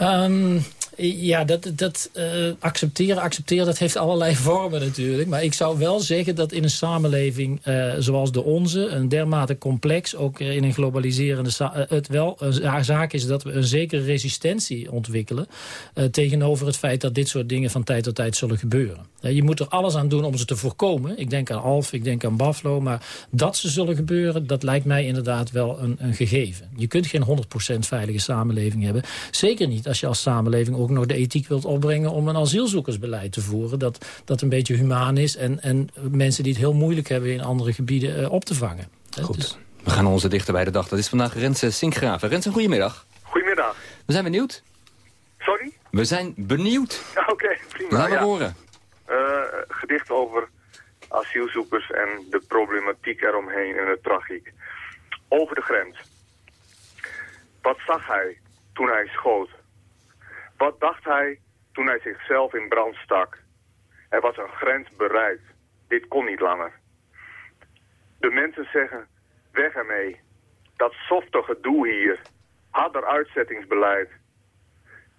[SPEAKER 13] Um, ja, dat, dat uh, accepteren, accepteren, dat heeft allerlei *laughs* vormen natuurlijk. Maar ik zou wel zeggen dat in een samenleving uh, zoals de onze... een dermate complex, ook in een globaliserende... Uh, het wel een zaak is dat we een zekere resistentie ontwikkelen... tegenover het feit dat dit soort dingen van tijd tot tijd zullen gebeuren. je moet er alles aan doen om ze te voorkomen. Ik denk aan Alf, ik denk aan Buffalo. Maar dat ze zullen gebeuren, dat lijkt mij inderdaad wel een, een gegeven. Je kunt geen 100% veilige samenleving hebben. Zeker niet als je als samenleving ook nog de ethiek wilt opbrengen om een asielzoekersbeleid te voeren. Dat, dat een beetje humaan is en, en mensen die het heel moeilijk hebben in andere gebieden uh, op te vangen.
[SPEAKER 12] Goed. Dus... We gaan onze dichter bij de dag. Dat is vandaag Renze Sinkgraven. Renze, goedemiddag.
[SPEAKER 19] Goedemiddag.
[SPEAKER 12] We zijn benieuwd.
[SPEAKER 19] Sorry?
[SPEAKER 12] We zijn benieuwd.
[SPEAKER 19] Oké, okay, prima.
[SPEAKER 12] Laat
[SPEAKER 19] ja.
[SPEAKER 12] horen.
[SPEAKER 19] Uh, gedicht over asielzoekers en de problematiek eromheen en de tragiek. Over de grens. Wat zag hij toen hij schoot? Wat dacht hij toen hij zichzelf in brand stak? Er was een grens bereikt. Dit kon niet langer. De mensen zeggen, weg ermee. Dat softe gedoe hier. Harder uitzettingsbeleid.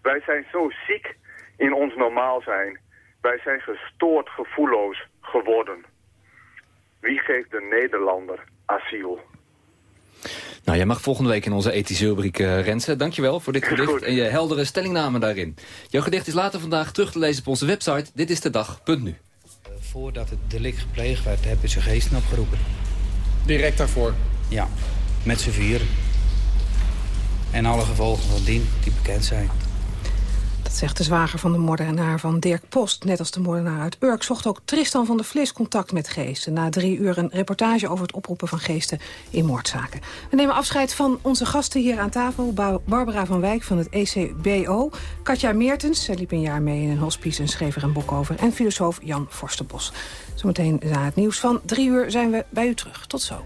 [SPEAKER 19] Wij zijn zo ziek in ons normaal zijn. Wij zijn gestoord gevoelloos geworden. Wie geeft de Nederlander asiel?
[SPEAKER 12] Nou, jij mag volgende week in onze ethische rubriek uh, Rensen. Dankjewel voor dit gedicht Goed. en je heldere stellingname daarin. Jouw gedicht is later vandaag terug te lezen op onze website. Dit is de dag.nu.
[SPEAKER 20] Voordat het delict gepleegd werd, hebben ze geesten opgeroepen.
[SPEAKER 21] Direct daarvoor?
[SPEAKER 20] Ja, met z'n vieren. En alle gevolgen van dien die bekend zijn.
[SPEAKER 9] Dat zegt de zwager van de moordenaar van Dirk Post. Net als de moordenaar uit Urk zocht ook Tristan van der Vlis contact met geesten. Na drie uur een reportage over het oproepen van geesten in moordzaken. We nemen afscheid van onze gasten hier aan tafel. Barbara van Wijk van het ECBO. Katja Meertens, zij liep een jaar mee in een hospice en schreef er een boek over. En filosoof Jan Forstenbos. Zometeen na het nieuws van drie uur zijn we bij u terug. Tot zo.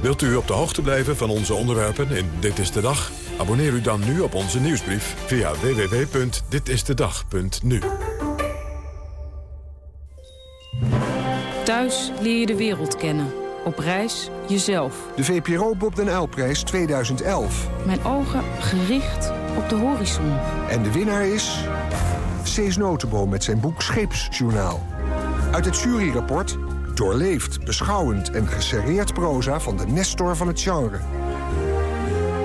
[SPEAKER 22] Wilt u op de hoogte blijven van onze onderwerpen in Dit is de Dag? Abonneer u dan nu op onze nieuwsbrief via www.ditistedag.nu.
[SPEAKER 23] Thuis leer je de wereld kennen. Op reis jezelf.
[SPEAKER 24] De VPRO Bob den Uylprijs 2011.
[SPEAKER 23] Mijn ogen gericht op de horizon.
[SPEAKER 24] En de winnaar is... Cees Notenboom met zijn boek Scheepsjournaal. Uit het juryrapport doorleefd, beschouwend en geserreerd proza van de Nestor van het genre.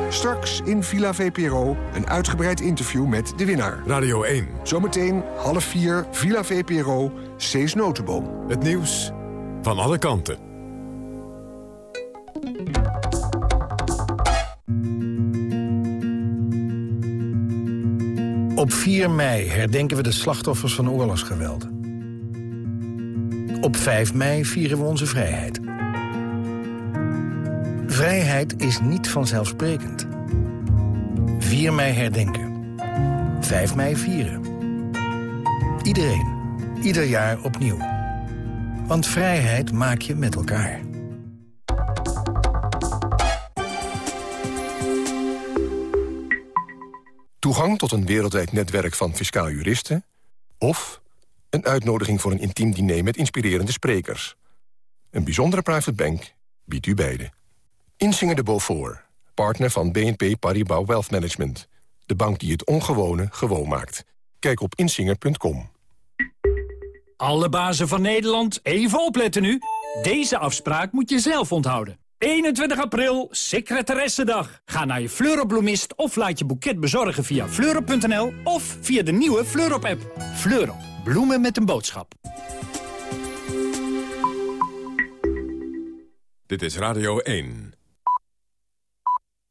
[SPEAKER 24] Straks in Villa VPRO een uitgebreid interview met de winnaar.
[SPEAKER 22] Radio 1.
[SPEAKER 24] Zometeen half 4, Villa VPRO, Seesnoteboom.
[SPEAKER 22] Het nieuws van alle kanten.
[SPEAKER 25] Op 4 mei herdenken we de slachtoffers van oorlogsgeweld. Op 5 mei vieren we onze vrijheid. Vrijheid is niet vanzelfsprekend. 4 mei herdenken. 5 mei vieren. Iedereen. Ieder jaar opnieuw. Want vrijheid maak je met elkaar.
[SPEAKER 24] Toegang tot een wereldwijd netwerk van fiscaal juristen... of een uitnodiging voor een intiem diner met inspirerende sprekers. Een bijzondere private bank biedt u beide. Insinger de Beaufort, partner van BNP Paribas Wealth Management. De bank die het ongewone gewoon maakt. Kijk op insinger.com.
[SPEAKER 26] Alle bazen van Nederland, even opletten nu. Deze afspraak moet je zelf onthouden. 21 april, secretaressendag. Ga naar je Fleurop of laat je boeket bezorgen via fleurop.nl of via de nieuwe Fleurop-app. Fleurop, bloemen met een boodschap.
[SPEAKER 22] Dit is Radio 1.